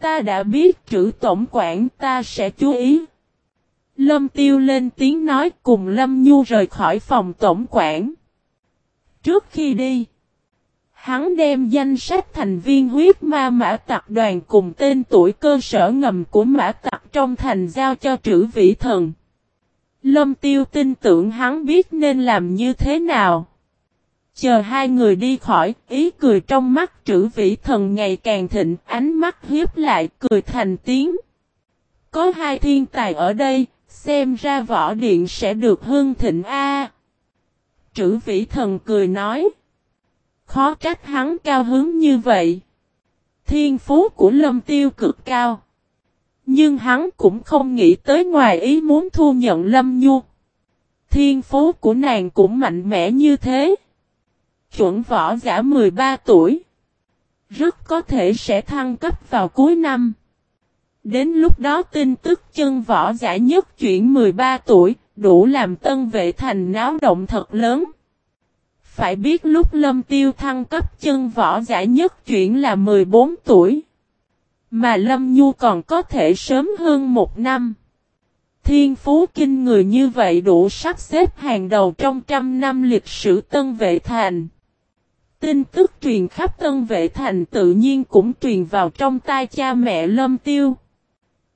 Ta đã biết trữ tổng quản ta sẽ chú ý. Lâm Tiêu lên tiếng nói cùng Lâm Nhu rời khỏi phòng tổng quản. Trước khi đi, hắn đem danh sách thành viên huyết ma mã tặc đoàn cùng tên tuổi cơ sở ngầm của mã tặc trong thành giao cho trữ vĩ thần. Lâm Tiêu tin tưởng hắn biết nên làm như thế nào. Chờ hai người đi khỏi, ý cười trong mắt trữ vĩ thần ngày càng thịnh, ánh mắt hiếp lại, cười thành tiếng. Có hai thiên tài ở đây, xem ra võ điện sẽ được hưng thịnh A. Trữ vĩ thần cười nói. Khó trách hắn cao hứng như vậy. Thiên phú của lâm tiêu cực cao. Nhưng hắn cũng không nghĩ tới ngoài ý muốn thu nhận lâm nhu. Thiên phú của nàng cũng mạnh mẽ như thế. Chuẩn võ giả 13 tuổi. Rất có thể sẽ thăng cấp vào cuối năm. Đến lúc đó tin tức chân võ giả nhất chuyển 13 tuổi, đủ làm tân vệ thành náo động thật lớn. Phải biết lúc lâm tiêu thăng cấp chân võ giả nhất chuyển là 14 tuổi. Mà lâm nhu còn có thể sớm hơn một năm. Thiên phú kinh người như vậy đủ sắp xếp hàng đầu trong trăm năm lịch sử tân vệ thành. Tin tức truyền khắp tân vệ thành tự nhiên cũng truyền vào trong tai cha mẹ lâm tiêu.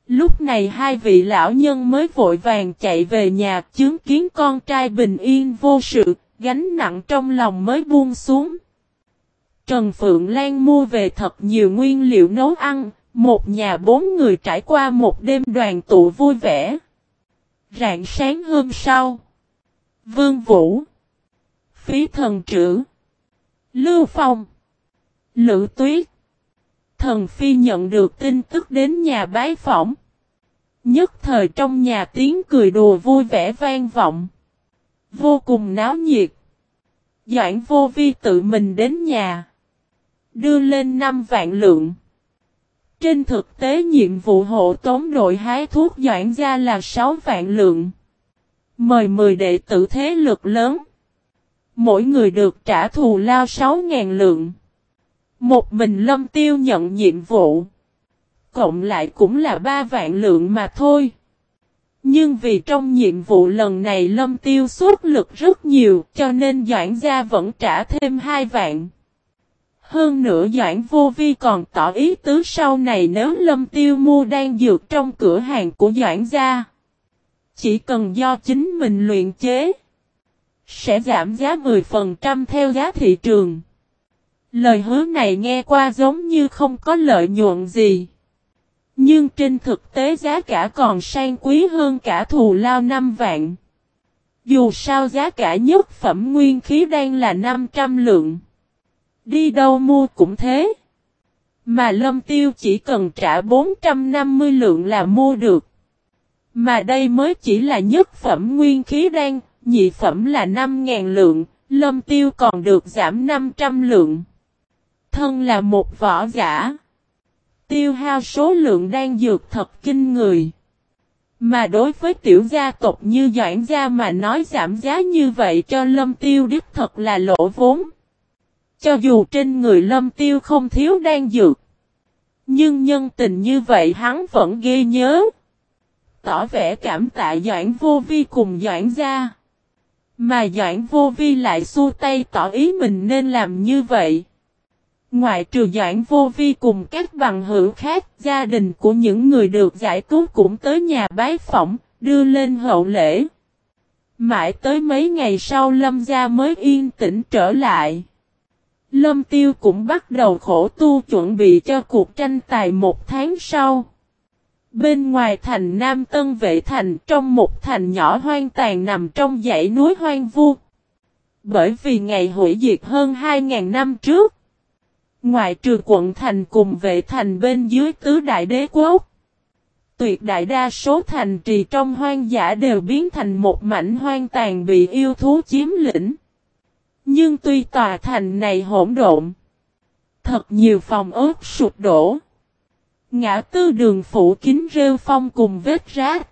Lúc này hai vị lão nhân mới vội vàng chạy về nhà chứng kiến con trai bình yên vô sự, gánh nặng trong lòng mới buông xuống. Trần Phượng Lan mua về thật nhiều nguyên liệu nấu ăn, một nhà bốn người trải qua một đêm đoàn tụ vui vẻ. Rạng sáng hôm sau, Vương Vũ, Phí Thần Trữ, Lưu Phong, Lữ Tuyết, Thần Phi nhận được tin tức đến nhà bái phỏng. Nhất thời trong nhà tiếng cười đùa vui vẻ vang vọng. Vô cùng náo nhiệt. Doãn vô vi tự mình đến nhà. Đưa lên 5 vạn lượng. Trên thực tế nhiệm vụ hộ tống đội hái thuốc doãn ra là 6 vạn lượng. Mời 10 đệ tử thế lực lớn. Mỗi người được trả thù lao 6.000 lượng. Một mình lâm tiêu nhận nhiệm vụ cộng lại cũng là ba vạn lượng mà thôi. Nhưng vì trong nhiệm vụ lần này lâm tiêu suốt lực rất nhiều, cho nên Doãn Gia vẫn trả thêm hai vạn. Hơn nữa Doãn Vô Vi còn tỏ ý tứ sau này nếu lâm tiêu mua đang dược trong cửa hàng của Doãn Gia. Chỉ cần do chính mình luyện chế. Sẽ giảm giá 10% theo giá thị trường. Lời hứa này nghe qua giống như không có lợi nhuận gì. Nhưng trên thực tế giá cả còn sang quý hơn cả thù lao 5 vạn. Dù sao giá cả nhất phẩm nguyên khí đang là 500 lượng. Đi đâu mua cũng thế. Mà lâm tiêu chỉ cần trả 450 lượng là mua được. Mà đây mới chỉ là nhất phẩm nguyên khí đan, nhị phẩm là 5.000 lượng, lâm tiêu còn được giảm 500 lượng. Thân là một võ giả tiêu hao số lượng đang dược thật kinh người. Mà đối với tiểu gia tộc như Doãn Gia mà nói giảm giá như vậy cho Lâm Tiêu đích thật là lỗ vốn. Cho dù trên người Lâm Tiêu không thiếu đang dược. Nhưng nhân tình như vậy hắn vẫn ghi nhớ. Tỏ vẻ cảm tạ Doãn Vô Vi cùng Doãn Gia. Mà Doãn Vô Vi lại xua tay tỏ ý mình nên làm như vậy. Ngoại trừ Doãn Vô Vi cùng các bằng hữu khác, gia đình của những người được giải cứu cũng tới nhà bái phỏng, đưa lên hậu lễ. Mãi tới mấy ngày sau Lâm gia mới yên tĩnh trở lại. Lâm Tiêu cũng bắt đầu khổ tu chuẩn bị cho cuộc tranh tài một tháng sau. Bên ngoài thành Nam Tân Vệ Thành, trong một thành nhỏ hoang tàn nằm trong dãy núi hoang vu. Bởi vì ngày hủy diệt hơn 2.000 năm trước. ngoài trừ quận thành cùng vệ thành bên dưới tứ đại đế quốc. Tuyệt đại đa số thành trì trong hoang dã đều biến thành một mảnh hoang tàn bị yêu thú chiếm lĩnh. Nhưng tuy tòa thành này hỗn độn. Thật nhiều phòng ớt sụp đổ. Ngã tư đường phủ kính rêu phong cùng vết rác.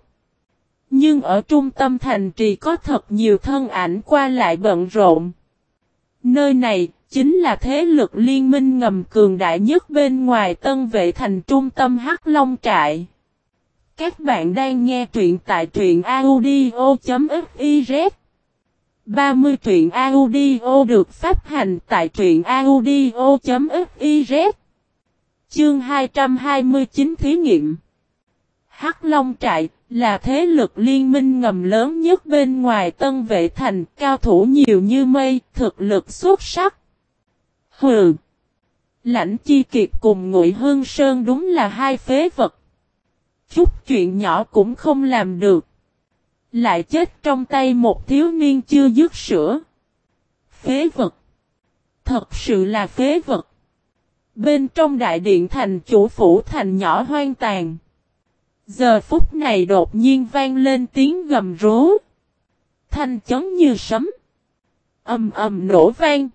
Nhưng ở trung tâm thành trì có thật nhiều thân ảnh qua lại bận rộn. Nơi này, chính là thế lực liên minh ngầm cường đại nhất bên ngoài tân vệ thành trung tâm Hắc Long Trại. Các bạn đang nghe truyện tại truyện audio.fiz 30 truyện audio được phát hành tại truyện audio.fiz Chương 229 Thí nghiệm Hắc Long Trại là thế lực liên minh ngầm lớn nhất bên ngoài tân vệ thành, cao thủ nhiều như mây, thực lực xuất sắc. Hừ! Lãnh chi kiệt cùng ngụy hương sơn đúng là hai phế vật. Chút chuyện nhỏ cũng không làm được. Lại chết trong tay một thiếu niên chưa dứt sữa. Phế vật! Thật sự là phế vật. Bên trong đại điện thành chủ phủ thành nhỏ hoang tàn. Giờ phút này đột nhiên vang lên tiếng gầm rú. Thanh chấn như sấm. Âm ầm nổ vang.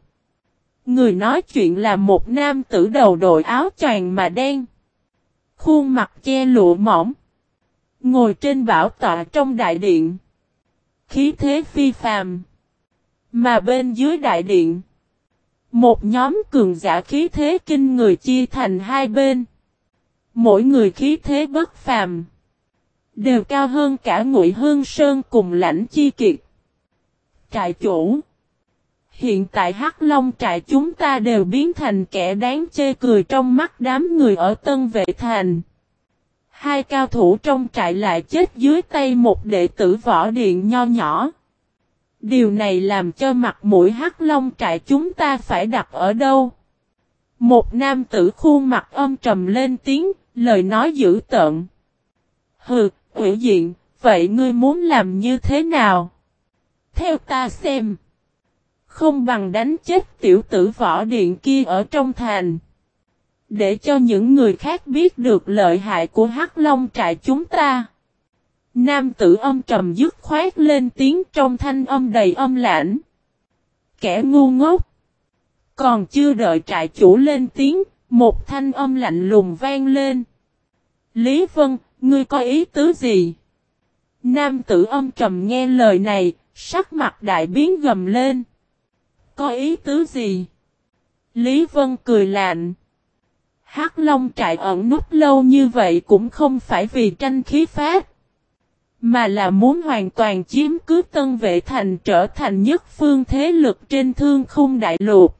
Người nói chuyện là một nam tử đầu đội áo choàng mà đen. Khuôn mặt che lụa mỏng. Ngồi trên bảo tọa trong đại điện. Khí thế phi phàm. Mà bên dưới đại điện. Một nhóm cường giả khí thế kinh người chia thành hai bên. Mỗi người khí thế bất phàm. Đều cao hơn cả ngụy hương sơn cùng lãnh chi kiệt. Trại chủ. Hiện tại Hắc Long trại chúng ta đều biến thành kẻ đáng chê cười trong mắt đám người ở Tân Vệ Thành. Hai cao thủ trong trại lại chết dưới tay một đệ tử võ điện nho nhỏ. Điều này làm cho mặt mũi Hắc Long trại chúng ta phải đặt ở đâu? Một nam tử khuôn mặt âm trầm lên tiếng, lời nói dữ tợn. Hừ, ủy diện, vậy ngươi muốn làm như thế nào? Theo ta xem. Không bằng đánh chết tiểu tử võ điện kia ở trong thành. Để cho những người khác biết được lợi hại của Hắc Long trại chúng ta. Nam tử âm trầm dứt khoát lên tiếng trong thanh âm đầy âm lãnh. Kẻ ngu ngốc. Còn chưa đợi trại chủ lên tiếng, một thanh âm lạnh lùng vang lên. Lý Vân, ngươi có ý tứ gì? Nam tử âm trầm nghe lời này, sắc mặt đại biến gầm lên. Có ý tứ gì? Lý Vân cười lạnh. Hắc Long trại ẩn nút lâu như vậy cũng không phải vì tranh khí phát. Mà là muốn hoàn toàn chiếm cứ tân vệ thành trở thành nhất phương thế lực trên thương khung đại lục.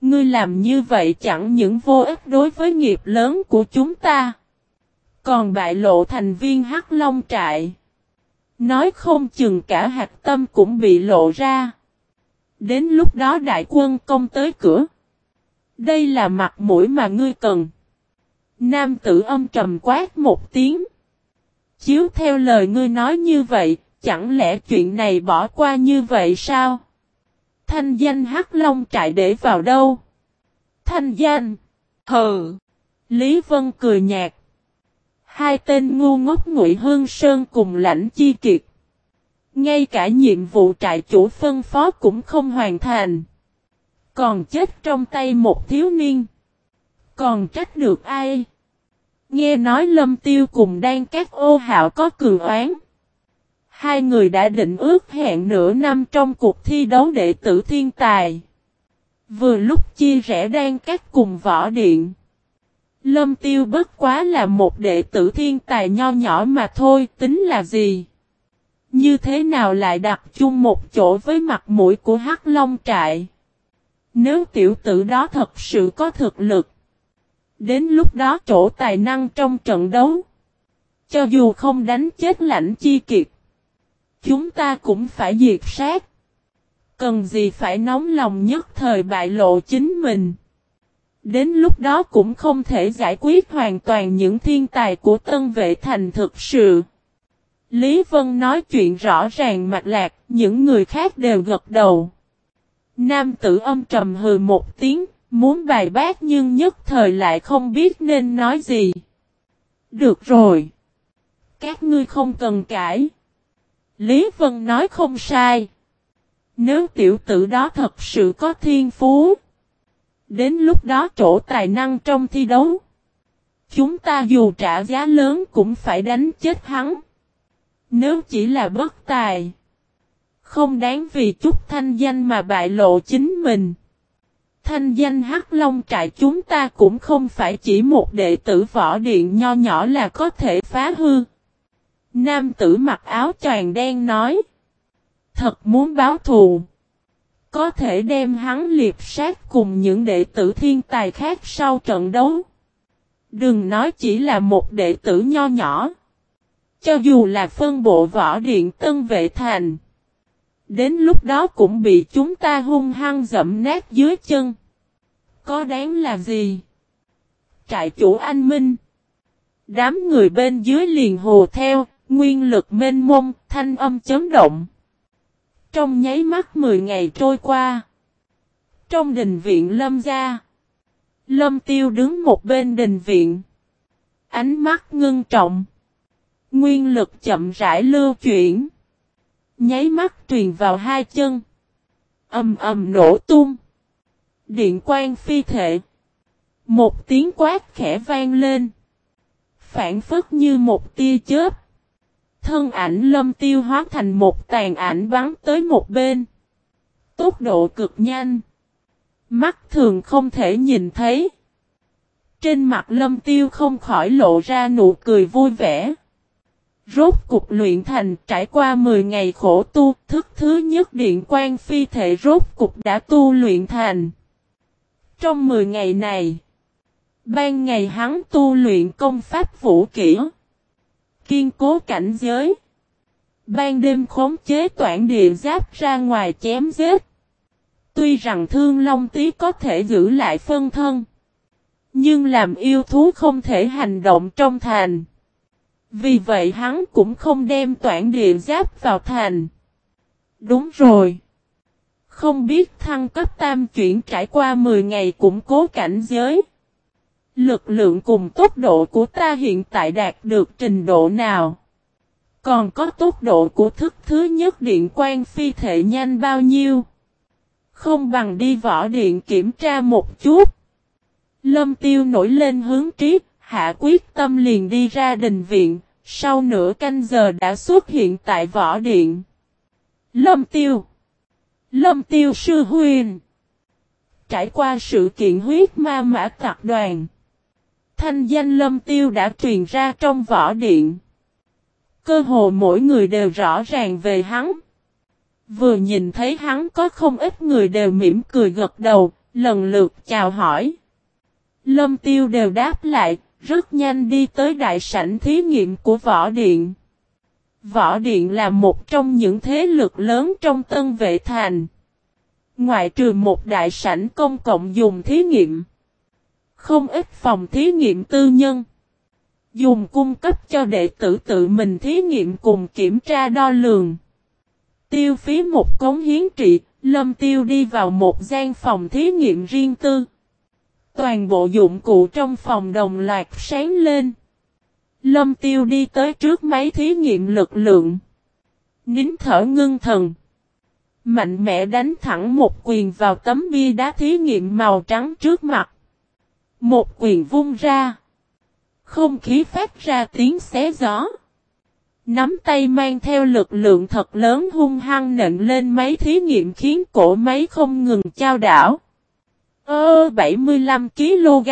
Ngươi làm như vậy chẳng những vô ích đối với nghiệp lớn của chúng ta. Còn bại lộ thành viên Hắc Long trại. Nói không chừng cả hạt tâm cũng bị lộ ra. Đến lúc đó đại quân công tới cửa. Đây là mặt mũi mà ngươi cần. Nam tử âm trầm quát một tiếng. Chiếu theo lời ngươi nói như vậy, chẳng lẽ chuyện này bỏ qua như vậy sao? Thanh danh Hắc Long trại để vào đâu? Thanh danh? Hừ! Lý Vân cười nhạt. Hai tên ngu ngốc ngụy Hương Sơn cùng lãnh chi kiệt. Ngay cả nhiệm vụ trại chủ phân phó cũng không hoàn thành. Còn chết trong tay một thiếu niên. Còn trách được ai? Nghe nói lâm tiêu cùng đang các ô hạo có cường oán. Hai người đã định ước hẹn nửa năm trong cuộc thi đấu đệ tử thiên tài. Vừa lúc chia rẽ đang các cùng võ điện. Lâm tiêu bất quá là một đệ tử thiên tài nho nhỏ mà thôi, tính là gì? Như thế nào lại đặt chung một chỗ với mặt mũi của Hắc Long trại? Nếu tiểu tử đó thật sự có thực lực, đến lúc đó chỗ tài năng trong trận đấu, cho dù không đánh chết lãnh chi kiệt, chúng ta cũng phải diệt sát. Cần gì phải nóng lòng nhất thời bại lộ chính mình. Đến lúc đó cũng không thể giải quyết hoàn toàn những thiên tài của tân vệ thành thực sự. Lý Vân nói chuyện rõ ràng mạch lạc, những người khác đều gật đầu. Nam tử âm trầm hừ một tiếng, muốn bài bác nhưng nhất thời lại không biết nên nói gì. Được rồi. Các ngươi không cần cãi. Lý Vân nói không sai. Nếu tiểu tử đó thật sự có thiên phú. Đến lúc đó chỗ tài năng trong thi đấu. Chúng ta dù trả giá lớn cũng phải đánh chết hắn. Nếu chỉ là bất tài. Không đáng vì chút thanh danh mà bại lộ chính mình. Thanh danh Hắc Long trại chúng ta cũng không phải chỉ một đệ tử võ điện nho nhỏ là có thể phá hư. Nam tử mặc áo choàng đen nói. Thật muốn báo thù. Có thể đem hắn liệp sát cùng những đệ tử thiên tài khác sau trận đấu. Đừng nói chỉ là một đệ tử nho nhỏ. Cho dù là phân bộ võ điện tân vệ thành. Đến lúc đó cũng bị chúng ta hung hăng dẫm nát dưới chân. Có đáng là gì? Trại chủ anh Minh. Đám người bên dưới liền hồ theo, nguyên lực mênh mông, thanh âm chấn động. Trong nháy mắt 10 ngày trôi qua. Trong đình viện lâm gia. Lâm tiêu đứng một bên đình viện. Ánh mắt ngưng trọng. Nguyên lực chậm rãi lưu chuyển. Nháy mắt truyền vào hai chân. Âm ầm nổ tung. Điện quang phi thệ. Một tiếng quát khẽ vang lên. Phản phất như một tia chớp. Thân ảnh lâm tiêu hóa thành một tàn ảnh bắn tới một bên. Tốc độ cực nhanh. Mắt thường không thể nhìn thấy. Trên mặt lâm tiêu không khỏi lộ ra nụ cười vui vẻ. Rốt cục luyện thành trải qua 10 ngày khổ tu, thức thứ nhất điện quan phi thể rốt cục đã tu luyện thành. Trong 10 ngày này, ban ngày hắn tu luyện công pháp vũ kỹ, kiên cố cảnh giới, ban đêm khống chế toản địa giáp ra ngoài chém giết. Tuy rằng thương long tí có thể giữ lại phân thân, nhưng làm yêu thú không thể hành động trong thành. Vì vậy hắn cũng không đem toản địa giáp vào thành. Đúng rồi. Không biết thăng cấp tam chuyển trải qua 10 ngày củng cố cảnh giới. Lực lượng cùng tốc độ của ta hiện tại đạt được trình độ nào? Còn có tốc độ của thức thứ nhất điện quan phi thể nhanh bao nhiêu? Không bằng đi võ điện kiểm tra một chút. Lâm tiêu nổi lên hướng trí, hạ quyết tâm liền đi ra đình viện, sau nửa canh giờ đã xuất hiện tại võ điện. Lâm tiêu Lâm tiêu sư huyền Trải qua sự kiện huyết ma mã tạc đoàn. Thanh danh lâm tiêu đã truyền ra trong võ điện. Cơ hồ mỗi người đều rõ ràng về hắn. Vừa nhìn thấy hắn có không ít người đều mỉm cười gật đầu, lần lượt chào hỏi. Lâm tiêu đều đáp lại, rất nhanh đi tới đại sảnh thí nghiệm của võ điện. Võ điện là một trong những thế lực lớn trong tân vệ thành. Ngoại trừ một đại sảnh công cộng dùng thí nghiệm. Không ít phòng thí nghiệm tư nhân. Dùng cung cấp cho đệ tử tự mình thí nghiệm cùng kiểm tra đo lường. Tiêu phí một cống hiến trị, Lâm Tiêu đi vào một gian phòng thí nghiệm riêng tư. Toàn bộ dụng cụ trong phòng đồng loạt sáng lên. Lâm Tiêu đi tới trước máy thí nghiệm lực lượng. Nín thở ngưng thần. Mạnh mẽ đánh thẳng một quyền vào tấm bia đá thí nghiệm màu trắng trước mặt. Một quyền vung ra. Không khí phát ra tiếng xé gió. Nắm tay mang theo lực lượng thật lớn hung hăng nện lên máy thí nghiệm khiến cổ máy không ngừng trao đảo. Ơ 75 kg.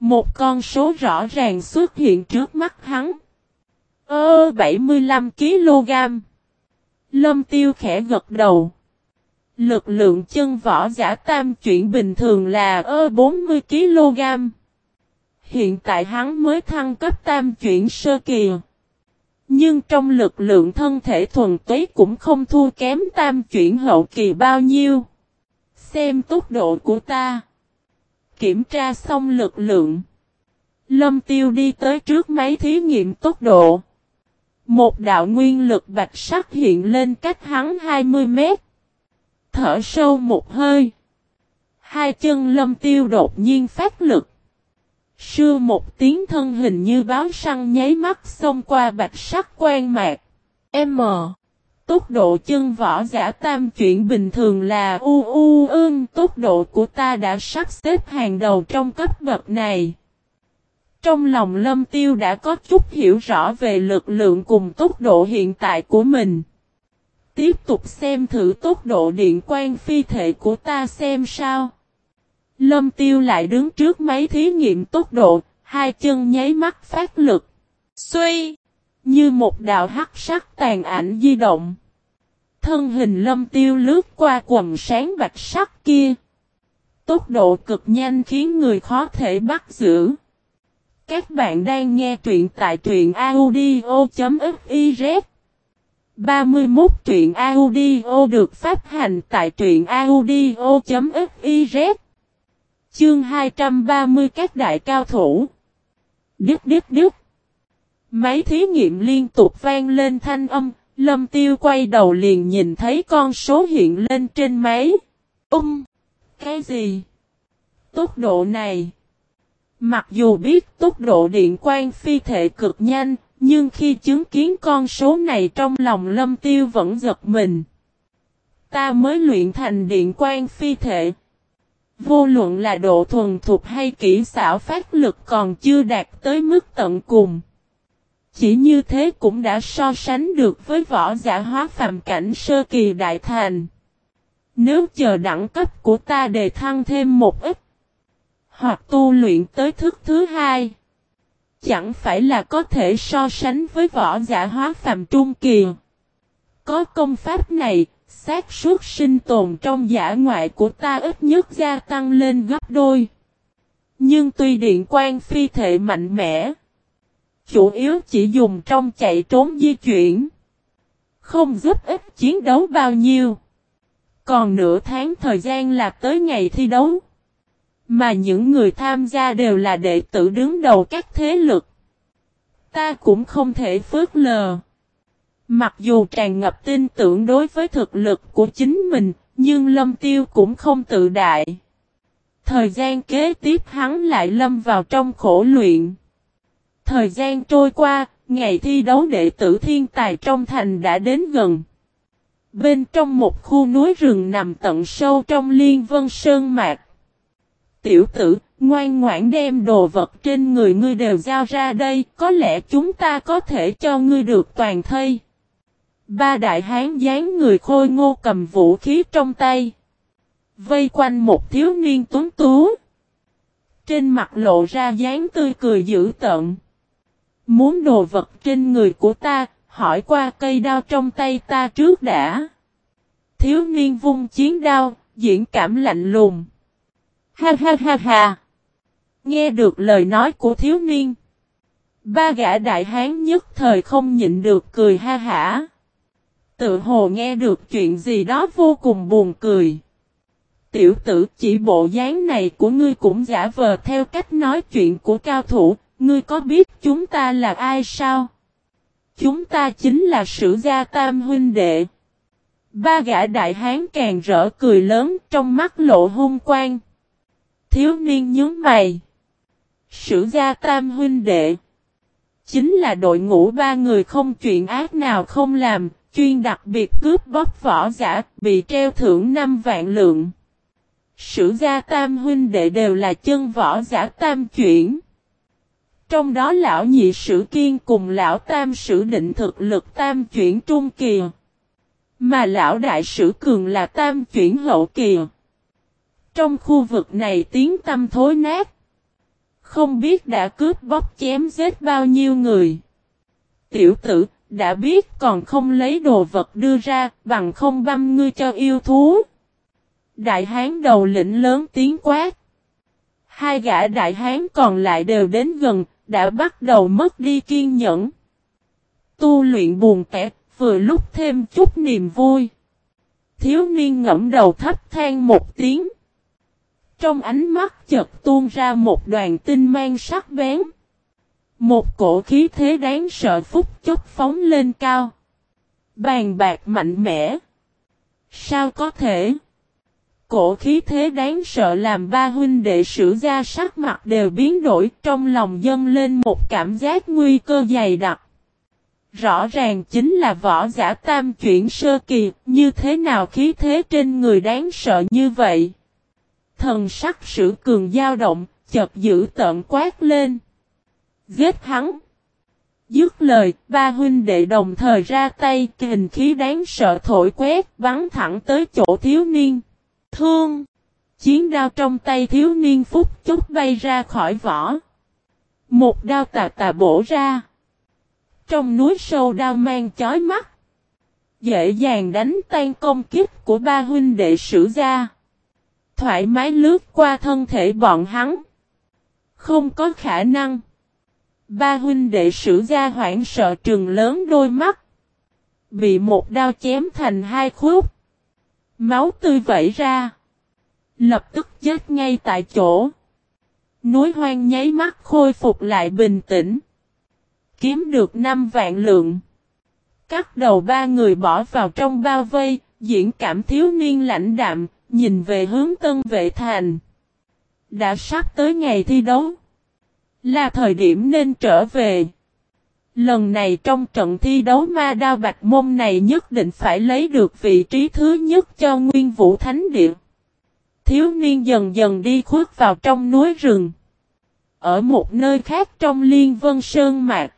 Một con số rõ ràng xuất hiện trước mắt hắn. Ơ 75 kg. Lâm tiêu khẽ gật đầu. Lực lượng chân võ giả tam chuyển bình thường là ơ 40 kg. Hiện tại hắn mới thăng cấp tam chuyển sơ kỳ. Nhưng trong lực lượng thân thể thuần túy cũng không thua kém tam chuyển hậu kỳ bao nhiêu. Xem tốc độ của ta. Kiểm tra xong lực lượng. Lâm tiêu đi tới trước máy thí nghiệm tốc độ. Một đạo nguyên lực bạch sắc hiện lên cách hắn 20 mét. Thở sâu một hơi. Hai chân lâm tiêu đột nhiên phát lực. Sưa một tiếng thân hình như báo săn nháy mắt xông qua bạch sắc quan mạc. M. Tốc độ chân võ giả tam chuyển bình thường là u u ương. Tốc độ của ta đã sắp xếp hàng đầu trong cấp bậc này. Trong lòng lâm tiêu đã có chút hiểu rõ về lực lượng cùng tốc độ hiện tại của mình. Tiếp tục xem thử tốc độ điện quan phi thể của ta xem sao. Lâm tiêu lại đứng trước máy thí nghiệm tốc độ, hai chân nháy mắt phát lực. suy như một đạo hắc sắc tàn ảnh di động. Thân hình lâm tiêu lướt qua quần sáng bạch sắc kia. Tốc độ cực nhanh khiến người khó thể bắt giữ. Các bạn đang nghe truyện tại truyện audio.fiz 31 truyện audio được phát hành tại truyện audio.fiz Chương 230 các đại cao thủ Đứt đứt đứt Máy thí nghiệm liên tục vang lên thanh âm, lâm tiêu quay đầu liền nhìn thấy con số hiện lên trên máy. Ung! Um, cái gì? Tốc độ này. Mặc dù biết tốc độ điện quang phi thể cực nhanh, nhưng khi chứng kiến con số này trong lòng lâm tiêu vẫn giật mình. Ta mới luyện thành điện quang phi thể. Vô luận là độ thuần thục hay kỹ xảo phát lực còn chưa đạt tới mức tận cùng. Chỉ như thế cũng đã so sánh được với võ giả hóa phàm cảnh sơ kỳ đại thành. Nếu chờ đẳng cấp của ta đề thăng thêm một ít, hoặc tu luyện tới thức thứ hai, chẳng phải là có thể so sánh với võ giả hóa phàm trung kỳ. Có công pháp này, xác suất sinh tồn trong giả ngoại của ta ít nhất gia tăng lên gấp đôi. Nhưng tuy điện quan phi thể mạnh mẽ, chủ yếu chỉ dùng trong chạy trốn di chuyển. Không giúp ích chiến đấu bao nhiêu. Còn nửa tháng thời gian là tới ngày thi đấu. Mà những người tham gia đều là đệ tử đứng đầu các thế lực. Ta cũng không thể phớt lờ. Mặc dù tràn ngập tin tưởng đối với thực lực của chính mình, nhưng Lâm Tiêu cũng không tự đại. Thời gian kế tiếp hắn lại lâm vào trong khổ luyện. Thời gian trôi qua, ngày thi đấu đệ tử thiên tài trong thành đã đến gần. Bên trong một khu núi rừng nằm tận sâu trong liên vân sơn mạc. Tiểu tử, ngoan ngoãn đem đồ vật trên người ngươi đều giao ra đây, có lẽ chúng ta có thể cho ngươi được toàn thây. Ba đại hán dáng người khôi ngô cầm vũ khí trong tay. Vây quanh một thiếu niên tuấn tú. Trên mặt lộ ra dáng tươi cười dữ tận. Muốn đồ vật trên người của ta, hỏi qua cây đao trong tay ta trước đã. Thiếu niên vung chiến đao, diễn cảm lạnh lùng. Ha ha ha ha. Nghe được lời nói của thiếu niên. Ba gã đại hán nhất thời không nhịn được cười ha hả. Tự hồ nghe được chuyện gì đó vô cùng buồn cười. Tiểu tử chỉ bộ dáng này của ngươi cũng giả vờ theo cách nói chuyện của cao thủ, Ngươi có biết chúng ta là ai sao? Chúng ta chính là sử gia tam huynh đệ. Ba gã đại hán càng rỡ cười lớn trong mắt lộ hung quang. Thiếu niên nhớ mày. Sử gia tam huynh đệ. Chính là đội ngũ ba người không chuyện ác nào không làm, chuyên đặc biệt cướp bóc võ giả, bị treo thưởng 5 vạn lượng. Sử gia tam huynh đệ đều là chân võ giả tam chuyển. Trong đó lão nhị sử kiên cùng lão tam sử định thực lực tam chuyển trung kỳ. Mà lão đại sử cường là tam chuyển hậu kỳ. Trong khu vực này tiếng tâm thối nát. Không biết đã cướp bóc chém giết bao nhiêu người. Tiểu tử, đã biết còn không lấy đồ vật đưa ra, bằng không băm ngươi cho yêu thú. Đại hán đầu lĩnh lớn tiếng quát. Hai gã đại hán còn lại đều đến gần, đã bắt đầu mất đi kiên nhẫn. Tu luyện buồn kẹt, vừa lúc thêm chút niềm vui. Thiếu niên ngẫm đầu thấp than một tiếng. Trong ánh mắt chợt tuôn ra một đoàn tinh mang sắc bén. Một cổ khí thế đáng sợ phúc chốc phóng lên cao. Bàn bạc mạnh mẽ. Sao có thể? Cổ khí thế đáng sợ làm ba huynh đệ sử gia sắc mặt đều biến đổi trong lòng dâng lên một cảm giác nguy cơ dày đặc. Rõ ràng chính là võ giả tam chuyển sơ kỳ, như thế nào khí thế trên người đáng sợ như vậy. Thần sắc sử cường dao động, chợt giữ tận quát lên. Giết hắn. Dứt lời, ba huynh đệ đồng thời ra tay, kình khí đáng sợ thổi quét, bắn thẳng tới chỗ thiếu niên. Thương! Chiến đao trong tay thiếu niên phút chốc bay ra khỏi vỏ. Một đao tà tà bổ ra. Trong núi sâu đao mang chói mắt. Dễ dàng đánh tan công kiếp của ba huynh đệ sử gia. Thoải mái lướt qua thân thể bọn hắn. Không có khả năng. Ba huynh đệ sử gia hoảng sợ trừng lớn đôi mắt. Bị một đao chém thành hai khúc. Máu tươi vẩy ra. Lập tức chết ngay tại chỗ. Núi hoang nháy mắt khôi phục lại bình tĩnh. Kiếm được 5 vạn lượng. Cắt đầu ba người bỏ vào trong bao vây, diễn cảm thiếu niên lãnh đạm, nhìn về hướng tân vệ thành. Đã sắp tới ngày thi đấu. Là thời điểm nên trở về. Lần này trong trận thi đấu ma đao bạch môn này nhất định phải lấy được vị trí thứ nhất cho Nguyên Vũ Thánh Địa. Thiếu niên dần dần đi khuất vào trong núi rừng. Ở một nơi khác trong liên vân sơn mạc.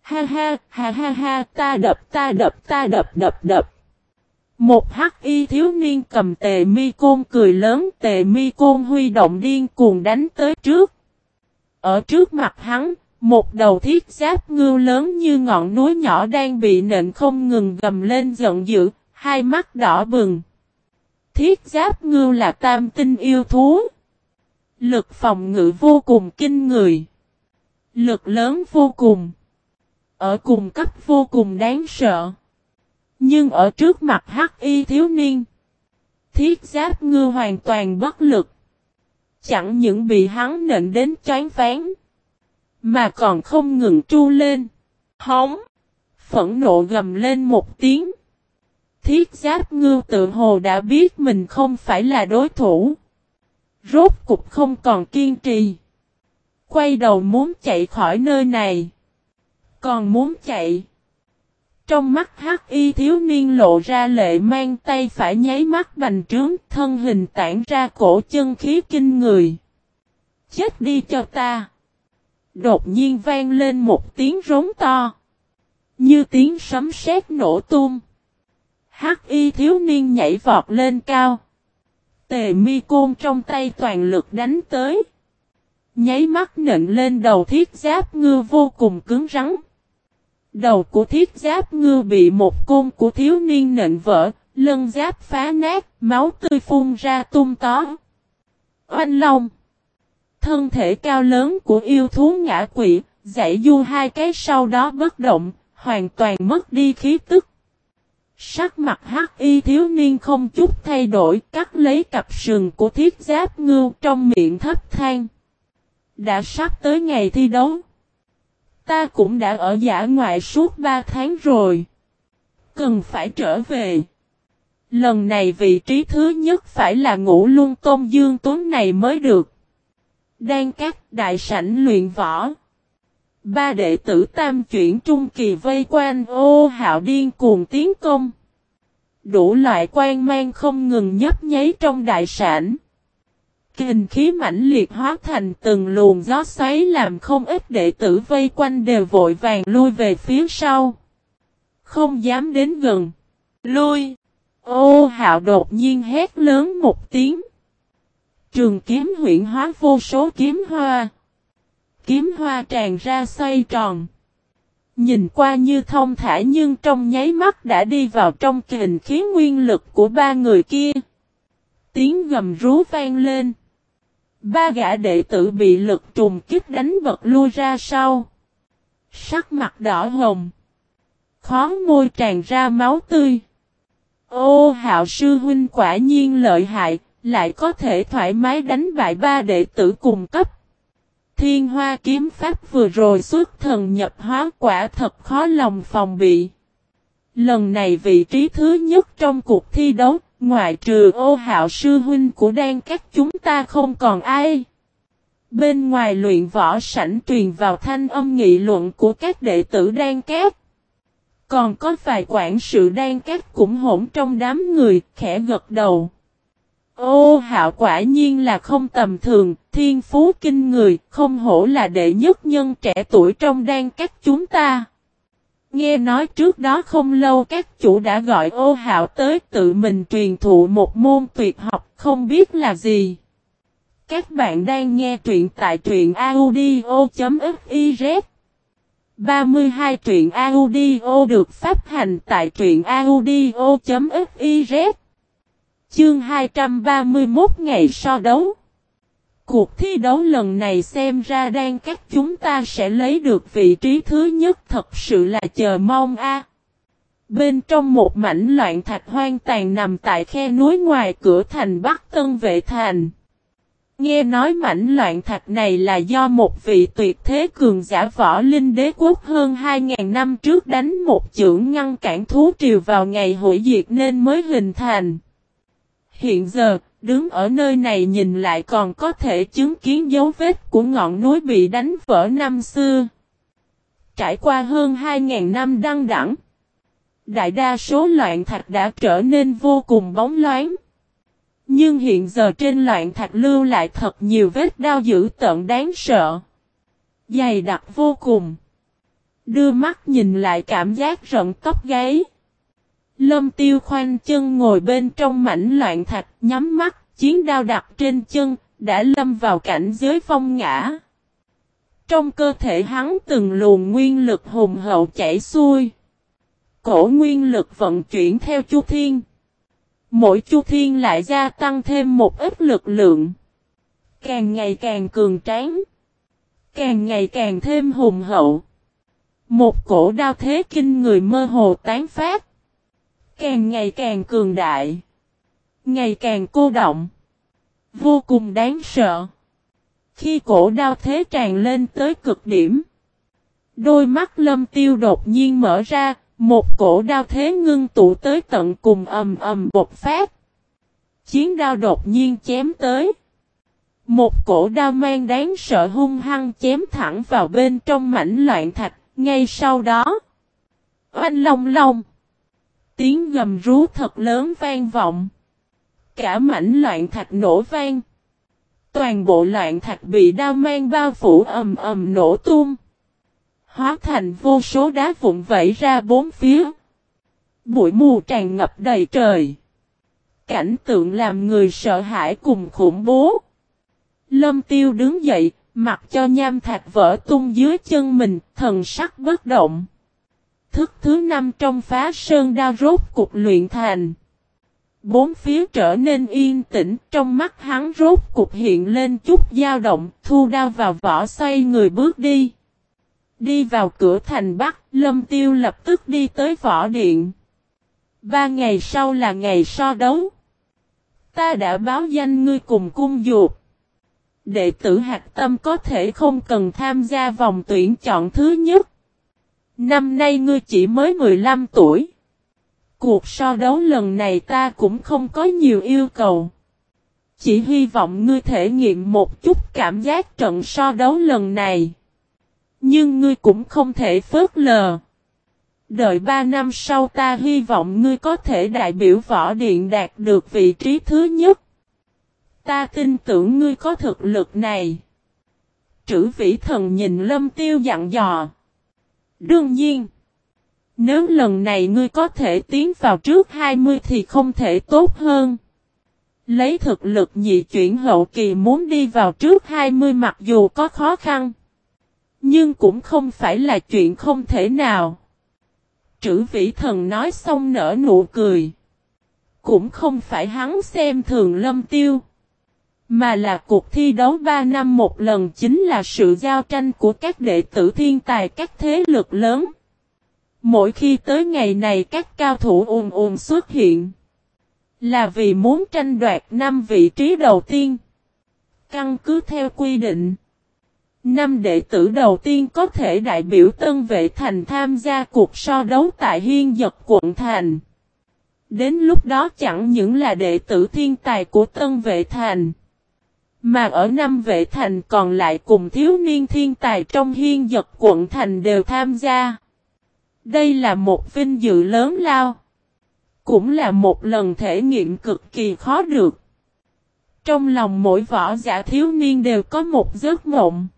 Ha ha, ha ha ha, ta đập ta đập ta đập đập đập. Một hắc y thiếu niên cầm tề mi côn cười lớn tề mi côn huy động điên cuồng đánh tới trước. Ở trước mặt hắn, một đầu thiết giáp ngưu lớn như ngọn núi nhỏ đang bị nện không ngừng gầm lên giận dữ, hai mắt đỏ bừng. Thiết giáp ngưu là tam tinh yêu thú. Lực phòng ngự vô cùng kinh người. Lực lớn vô cùng. Ở cùng cấp vô cùng đáng sợ. Nhưng ở trước mặt hắc y thiếu niên. Thiết giáp ngưu hoàn toàn bất lực. Chẳng những bị hắn nện đến choáng phán. Mà còn không ngừng tru lên. Hóng. Phẫn nộ gầm lên một tiếng. Thiết giáp ngưu tự hồ đã biết mình không phải là đối thủ. Rốt cục không còn kiên trì. Quay đầu muốn chạy khỏi nơi này. Còn muốn chạy. Trong mắt hắc y thiếu niên lộ ra lệ mang tay phải nháy mắt bành trướng, thân hình tản ra cổ chân khí kinh người. Chết đi cho ta. Đột nhiên vang lên một tiếng rống to. Như tiếng sấm sét nổ tung. Hắc y thiếu niên nhảy vọt lên cao. Tề mi côn trong tay toàn lực đánh tới. Nháy mắt nện lên đầu thiết giáp ngư vô cùng cứng rắn. Đầu của thiết giáp ngư bị một côn của thiếu niên nện vỡ, lân giáp phá nát, máu tươi phun ra tung tó. Oanh long. Thân thể cao lớn của yêu thú ngã quỷ, dãy du hai cái sau đó bất động, hoàn toàn mất đi khí tức. Sắc mặt hắc y thiếu niên không chút thay đổi, cắt lấy cặp sừng của thiết giáp ngưu trong miệng thấp than. Đã sắp tới ngày thi đấu. Ta cũng đã ở giả ngoại suốt 3 tháng rồi. Cần phải trở về. Lần này vị trí thứ nhất phải là ngũ luân tôn dương tuấn này mới được. Đang các đại sảnh luyện võ. Ba đệ tử tam chuyển trung kỳ vây quanh ô hạo điên cuồng tiến công. Đủ loại quan mang không ngừng nhấp nháy trong đại sảnh. Kình khí mãnh liệt hóa thành từng luồng gió xoáy làm không ít đệ tử vây quanh đều vội vàng lui về phía sau. Không dám đến gần. Lui. Ô hạo đột nhiên hét lớn một tiếng. Trường kiếm huyện hóa vô số kiếm hoa. Kiếm hoa tràn ra xoay tròn. Nhìn qua như thông thả nhưng trong nháy mắt đã đi vào trong kình khí nguyên lực của ba người kia. Tiếng gầm rú vang lên. Ba gã đệ tử bị lực trùng kích đánh vật lui ra sau. Sắc mặt đỏ hồng. Khó môi tràn ra máu tươi. Ô hạo sư huynh quả nhiên lợi hại, lại có thể thoải mái đánh bại ba đệ tử cùng cấp. Thiên hoa kiếm pháp vừa rồi xuất thần nhập hóa quả thật khó lòng phòng bị. Lần này vị trí thứ nhất trong cuộc thi đấu, ngoại trừ ô hạo sư huynh của đan các chúng ta không còn ai. Bên ngoài luyện võ sảnh truyền vào thanh âm nghị luận của các đệ tử đan các. Còn có vài quản sự đan các cũng hỗn trong đám người, khẽ gật đầu. Ô hạo quả nhiên là không tầm thường, thiên phú kinh người, không hổ là đệ nhất nhân trẻ tuổi trong đan các chúng ta. Nghe nói trước đó không lâu các chủ đã gọi ô hạo tới tự mình truyền thụ một môn tuyệt học không biết là gì. Các bạn đang nghe truyện tại truyện audio.fiz 32 truyện audio được phát hành tại truyện audio.fiz Chương 231 ngày so đấu Cuộc thi đấu lần này xem ra đang các chúng ta sẽ lấy được vị trí thứ nhất thật sự là chờ mong a. Bên trong một mảnh loạn thạch hoang tàn nằm tại khe núi ngoài cửa thành Bắc Tân Vệ Thành. Nghe nói mảnh loạn thạch này là do một vị tuyệt thế cường giả võ linh đế quốc hơn 2.000 năm trước đánh một chưởng ngăn cản thú triều vào ngày hội diệt nên mới hình thành. Hiện giờ, đứng ở nơi này nhìn lại còn có thể chứng kiến dấu vết của ngọn núi bị đánh vỡ năm xưa. Trải qua hơn 2.000 năm đăng đẳng, đại đa số loạn thạch đã trở nên vô cùng bóng loáng. Nhưng hiện giờ trên loạn thạch lưu lại thật nhiều vết đau dữ tận đáng sợ. Dày đặc vô cùng. Đưa mắt nhìn lại cảm giác rợn tóc gáy. Lâm tiêu khoanh chân ngồi bên trong mảnh loạn thạch nhắm mắt, chiến đao đặt trên chân, đã lâm vào cảnh giới phong ngã. Trong cơ thể hắn từng luồng nguyên lực hùng hậu chảy xuôi. Cổ nguyên lực vận chuyển theo chu thiên. Mỗi chu thiên lại gia tăng thêm một ít lực lượng. Càng ngày càng cường tráng. Càng ngày càng thêm hùng hậu. Một cổ đao thế kinh người mơ hồ tán phát. Càng ngày càng cường đại. Ngày càng cô động. Vô cùng đáng sợ. Khi cổ đao thế tràn lên tới cực điểm. Đôi mắt lâm tiêu đột nhiên mở ra, một cổ đao thế ngưng tụ tới tận cùng ầm ầm bột phát. Chiến đao đột nhiên chém tới. Một cổ đao mang đáng sợ hung hăng chém thẳng vào bên trong mảnh loạn thạch, ngay sau đó. Oanh long long. Tiếng gầm rú thật lớn vang vọng. Cả mảnh loạn thạch nổ vang. Toàn bộ loạn thạch bị đao mang bao phủ ầm ầm nổ tung. Hóa thành vô số đá vụn vẩy ra bốn phía. Bụi mù tràn ngập đầy trời. Cảnh tượng làm người sợ hãi cùng khủng bố. Lâm tiêu đứng dậy, mặc cho nham thạch vỡ tung dưới chân mình, thần sắc bất động. Thức thứ năm trong phá sơn đao rốt cục luyện thành. Bốn phía trở nên yên tĩnh, trong mắt hắn rốt cục hiện lên chút dao động, thu đao vào vỏ xoay người bước đi. Đi vào cửa thành Bắc, Lâm Tiêu lập tức đi tới võ điện. Ba ngày sau là ngày so đấu. Ta đã báo danh ngươi cùng cung dục. Đệ tử hạt tâm có thể không cần tham gia vòng tuyển chọn thứ nhất. Năm nay ngươi chỉ mới 15 tuổi. Cuộc so đấu lần này ta cũng không có nhiều yêu cầu. Chỉ hy vọng ngươi thể nghiệm một chút cảm giác trận so đấu lần này. Nhưng ngươi cũng không thể phớt lờ. Đợi ba năm sau ta hy vọng ngươi có thể đại biểu võ điện đạt được vị trí thứ nhất. Ta tin tưởng ngươi có thực lực này. Trữ vĩ thần nhìn lâm tiêu dặn dò. Đương nhiên. Nếu lần này ngươi có thể tiến vào trước 20 thì không thể tốt hơn. Lấy thực lực nhị chuyển hậu kỳ muốn đi vào trước 20 mặc dù có khó khăn. Nhưng cũng không phải là chuyện không thể nào. Trữ vĩ thần nói xong nở nụ cười. Cũng không phải hắn xem thường lâm tiêu. Mà là cuộc thi đấu 3 năm một lần chính là sự giao tranh của các đệ tử thiên tài các thế lực lớn. Mỗi khi tới ngày này các cao thủ ùn ùn xuất hiện. Là vì muốn tranh đoạt năm vị trí đầu tiên. Căn cứ theo quy định. Năm đệ tử đầu tiên có thể đại biểu Tân Vệ Thành tham gia cuộc so đấu tại Hiên Dật quận Thành. Đến lúc đó chẳng những là đệ tử thiên tài của Tân Vệ Thành. Mà ở năm Vệ Thành còn lại cùng thiếu niên thiên tài trong Hiên giật quận Thành đều tham gia. Đây là một vinh dự lớn lao. Cũng là một lần thể nghiệm cực kỳ khó được. Trong lòng mỗi võ giả thiếu niên đều có một giấc mộng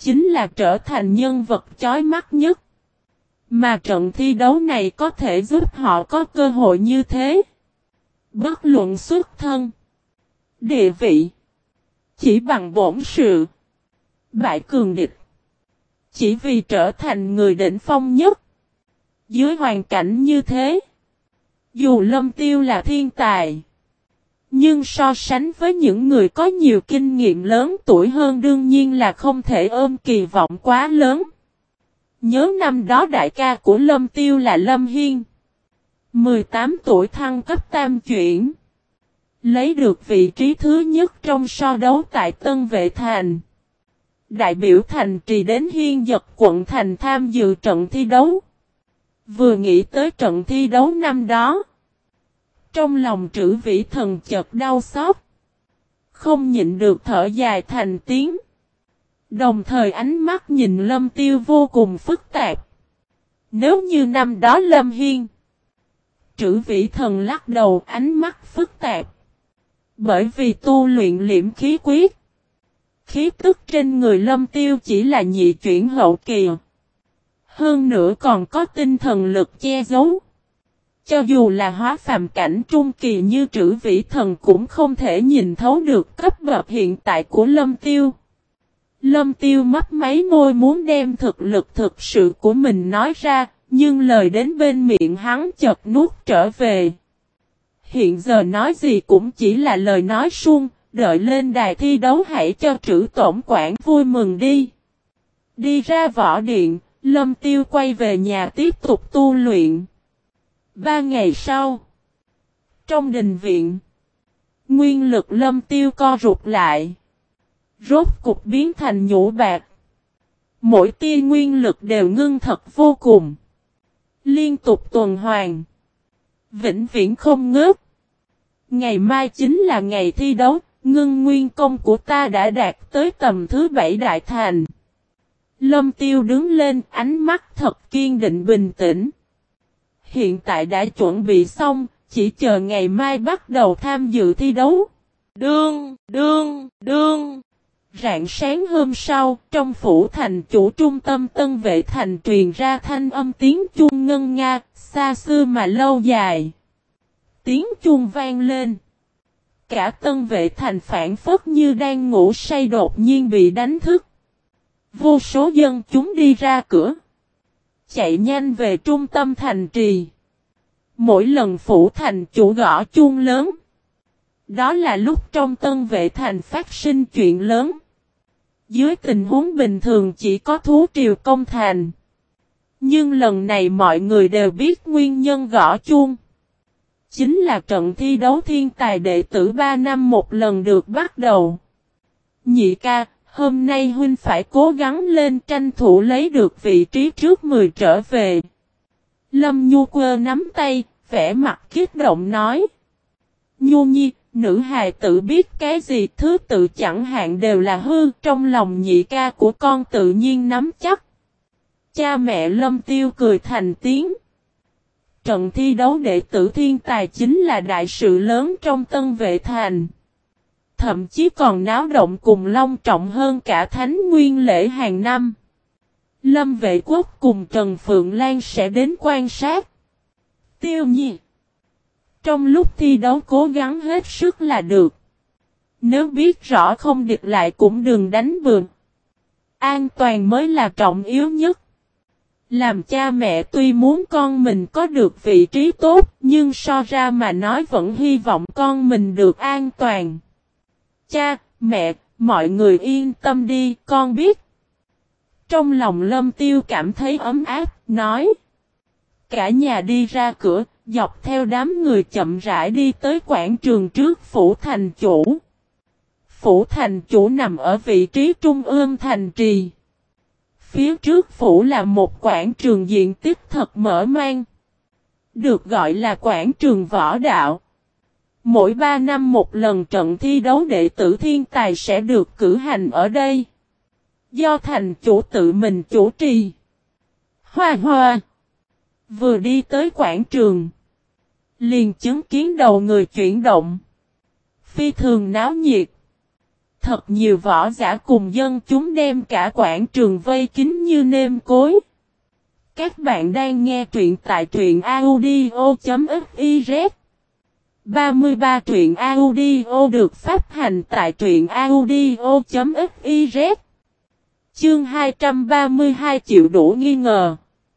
chính là trở thành nhân vật chói mắt nhất. Mà trận thi đấu này có thể giúp họ có cơ hội như thế. Bất luận xuất thân, địa vị, chỉ bằng bổn sự, bại cường địch. Chỉ vì trở thành người đỉnh phong nhất. Dưới hoàn cảnh như thế, dù Lâm Tiêu là thiên tài, nhưng so sánh với những người có nhiều kinh nghiệm lớn tuổi hơn đương nhiên là không thể ôm kỳ vọng quá lớn. Nhớ năm đó đại ca của Lâm Tiêu là Lâm Hiên. 18 tuổi thăng cấp tam chuyển. Lấy được vị trí thứ nhất trong so đấu tại Tân Vệ Thành. Đại biểu thành trì đến Hiên giật quận thành tham dự trận thi đấu. Vừa nghĩ tới trận thi đấu năm đó. Trong lòng trữ vĩ thần chợt đau xót. Không nhịn được thở dài thành tiếng. Đồng thời ánh mắt nhìn Lâm Tiêu vô cùng phức tạp. Nếu như năm đó Lâm Hiên. Trữ vĩ thần lắc đầu ánh mắt phức tạp. Bởi vì tu luyện liễm khí quyết. Khí tức trên người Lâm Tiêu chỉ là nhị chuyển hậu kỳ. Hơn nữa còn có tinh thần lực che giấu. Cho dù là hóa phàm cảnh trung kỳ như trữ vĩ thần cũng không thể nhìn thấu được cấp bậc hiện tại của Lâm Tiêu. Lâm Tiêu mắt máy môi muốn đem thực lực thực sự của mình nói ra, nhưng lời đến bên miệng hắn chợt nuốt trở về. Hiện giờ nói gì cũng chỉ là lời nói suông, đợi lên đài thi đấu hãy cho trữ tổng quản vui mừng đi. Đi ra võ điện, Lâm Tiêu quay về nhà tiếp tục tu luyện. Ba ngày sau, trong đình viện, nguyên lực Lâm Tiêu co rụt lại. Rốt cục biến thành nhũ bạc. Mỗi tia nguyên lực đều ngưng thật vô cùng. Liên tục tuần hoàn. Vĩnh viễn không ngớt. Ngày mai chính là ngày thi đấu, ngưng nguyên công của ta đã đạt tới tầm thứ bảy đại thành. Lâm tiêu đứng lên ánh mắt thật kiên định bình tĩnh. Hiện tại đã chuẩn bị xong, chỉ chờ ngày mai bắt đầu tham dự thi đấu. Đương, đương, đương. Rạng sáng hôm sau, trong phủ thành chủ trung tâm tân vệ thành truyền ra thanh âm tiếng chuông ngân nga, xa xưa mà lâu dài. Tiếng chuông vang lên. Cả tân vệ thành phản phất như đang ngủ say đột nhiên bị đánh thức. Vô số dân chúng đi ra cửa. Chạy nhanh về trung tâm thành trì. Mỗi lần phủ thành chủ gõ chuông lớn. Đó là lúc trong tân vệ thành phát sinh chuyện lớn. Dưới tình huống bình thường chỉ có thú triều công thành. Nhưng lần này mọi người đều biết nguyên nhân gõ chuông. Chính là trận thi đấu thiên tài đệ tử 3 năm một lần được bắt đầu. Nhị ca, hôm nay huynh phải cố gắng lên tranh thủ lấy được vị trí trước 10 trở về. Lâm Nhu quơ nắm tay, vẻ mặt kích động nói. Nhu nhi, nữ hài tự biết cái gì thứ tự chẳng hạn đều là hư trong lòng nhị ca của con tự nhiên nắm chắc. Cha mẹ Lâm Tiêu cười thành tiếng. Trận thi đấu đệ tử thiên tài chính là đại sự lớn trong tân vệ thành. Thậm chí còn náo động cùng long trọng hơn cả thánh nguyên lễ hàng năm. Lâm vệ quốc cùng Trần Phượng Lan sẽ đến quan sát. Tiêu nhi. Trong lúc thi đấu cố gắng hết sức là được. Nếu biết rõ không địch lại cũng đừng đánh vườn, An toàn mới là trọng yếu nhất. Làm cha mẹ tuy muốn con mình có được vị trí tốt, nhưng so ra mà nói vẫn hy vọng con mình được an toàn. Cha, mẹ, mọi người yên tâm đi, con biết. Trong lòng lâm tiêu cảm thấy ấm áp, nói. Cả nhà đi ra cửa, dọc theo đám người chậm rãi đi tới quảng trường trước phủ thành chủ. Phủ thành chủ nằm ở vị trí trung ương thành trì. Phía trước phủ là một quảng trường diện tích thật mở mang. Được gọi là quảng trường võ đạo. Mỗi ba năm một lần trận thi đấu đệ tử thiên tài sẽ được cử hành ở đây. Do thành chủ tự mình chủ trì. Hoa hoa. Vừa đi tới quảng trường. Liền chứng kiến đầu người chuyển động. Phi thường náo nhiệt. Thật nhiều võ giả cùng dân chúng đem cả quảng trường vây kín như nêm cối. Các bạn đang nghe truyện tại truyện audio.fiz 33 truyện audio được phát hành tại truyện audio.fiz Chương 232 triệu đủ nghi ngờ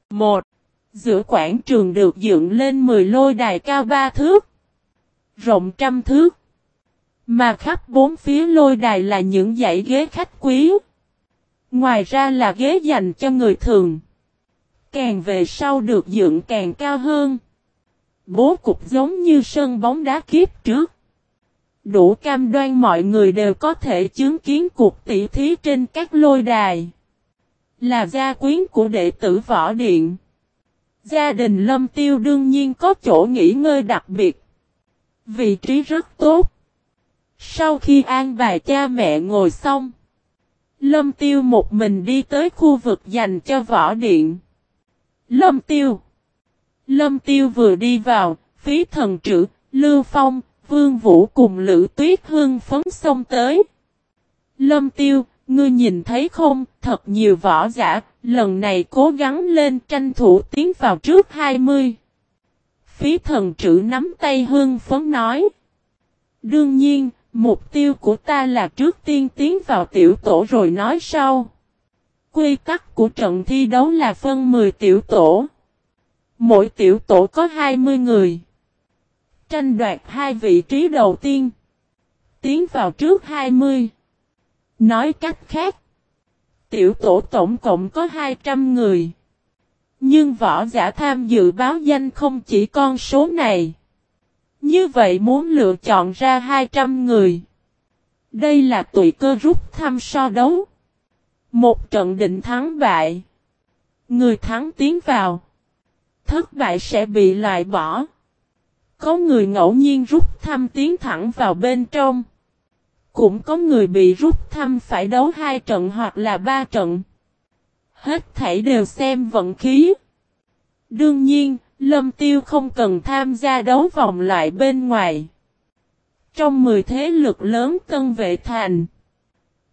1. Giữa quảng trường được dựng lên 10 lôi đài cao 3 thước, Rộng trăm thước mà khắp bốn phía lôi đài là những dãy ghế khách quý Ngoài ra là ghế dành cho người thường Càng về sau được dựng càng cao hơn Bố cục giống như sân bóng đá kiếp trước. Đủ cam đoan mọi người đều có thể chứng kiến cuộc tỷ thí trên các lôi đài. Là gia quyến của đệ tử võ điện. Gia đình Lâm Tiêu đương nhiên có chỗ nghỉ ngơi đặc biệt. Vị trí rất tốt. Sau khi an bài cha mẹ ngồi xong. Lâm Tiêu một mình đi tới khu vực dành cho võ điện. Lâm Tiêu Lâm Tiêu vừa đi vào, phí thần trữ, Lưu Phong, Vương Vũ cùng Lữ Tuyết Hương phấn xông tới. Lâm Tiêu, ngươi nhìn thấy không, thật nhiều võ giả, lần này cố gắng lên tranh thủ tiến vào trước 20. Phí thần trữ nắm tay hương phấn nói. Đương nhiên, mục tiêu của ta là trước tiên tiến vào tiểu tổ rồi nói sau. Quy tắc của trận thi đấu là phân 10 tiểu tổ. Mỗi tiểu tổ có 20 người. Tranh đoạt hai vị trí đầu tiên. Tiến vào trước 20. Nói cách khác. Tiểu tổ tổng cộng có 200 người. Nhưng võ giả tham dự báo danh không chỉ con số này. Như vậy muốn lựa chọn ra 200 người. Đây là tùy cơ rút thăm so đấu. Một trận định thắng bại. Người thắng tiến vào thất bại sẽ bị loại bỏ. Có người ngẫu nhiên rút thăm tiến thẳng vào bên trong. Cũng có người bị rút thăm phải đấu hai trận hoặc là ba trận. Hết thảy đều xem vận khí. Đương nhiên, Lâm Tiêu không cần tham gia đấu vòng loại bên ngoài. Trong 10 thế lực lớn tân vệ thành,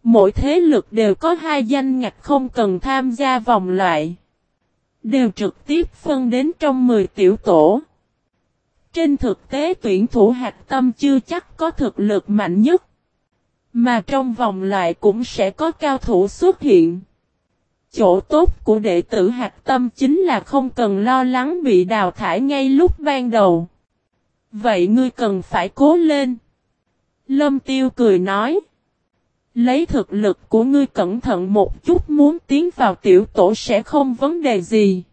mỗi thế lực đều có hai danh ngạch không cần tham gia vòng loại. Đều trực tiếp phân đến trong 10 tiểu tổ. Trên thực tế tuyển thủ hạt tâm chưa chắc có thực lực mạnh nhất. Mà trong vòng loại cũng sẽ có cao thủ xuất hiện. Chỗ tốt của đệ tử hạt tâm chính là không cần lo lắng bị đào thải ngay lúc ban đầu. Vậy ngươi cần phải cố lên. Lâm Tiêu cười nói. Lấy thực lực của ngươi cẩn thận một chút muốn tiến vào tiểu tổ sẽ không vấn đề gì.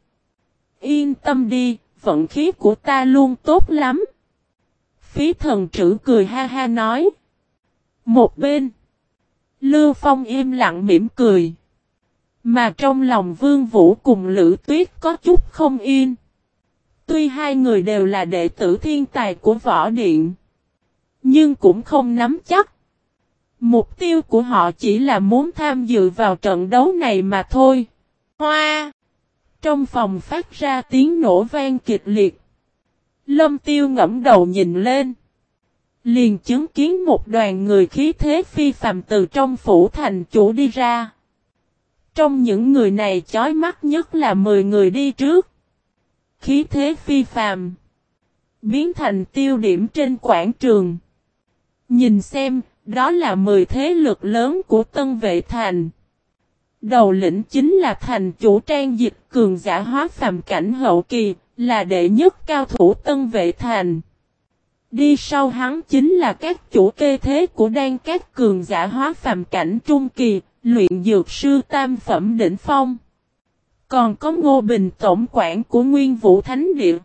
Yên tâm đi, vận khí của ta luôn tốt lắm. Phí thần trữ cười ha ha nói. Một bên. Lưu Phong im lặng mỉm cười. Mà trong lòng Vương Vũ cùng Lữ Tuyết có chút không yên. Tuy hai người đều là đệ tử thiên tài của võ điện. Nhưng cũng không nắm chắc. Mục tiêu của họ chỉ là muốn tham dự vào trận đấu này mà thôi. Hoa! Trong phòng phát ra tiếng nổ vang kịch liệt. Lâm tiêu ngẫm đầu nhìn lên. Liền chứng kiến một đoàn người khí thế phi phàm từ trong phủ thành chủ đi ra. Trong những người này chói mắt nhất là 10 người đi trước. Khí thế phi phàm. Biến thành tiêu điểm trên quảng trường. Nhìn xem, đó là 10 thế lực lớn của Tân Vệ Thành. Đầu lĩnh chính là thành chủ trang dịch cường giả hóa phàm cảnh hậu kỳ, là đệ nhất cao thủ Tân Vệ Thành. Đi sau hắn chính là các chủ kê thế của đan các cường giả hóa phàm cảnh trung kỳ, luyện dược sư tam phẩm đỉnh phong. Còn có Ngô Bình tổng quản của Nguyên Vũ Thánh Địa.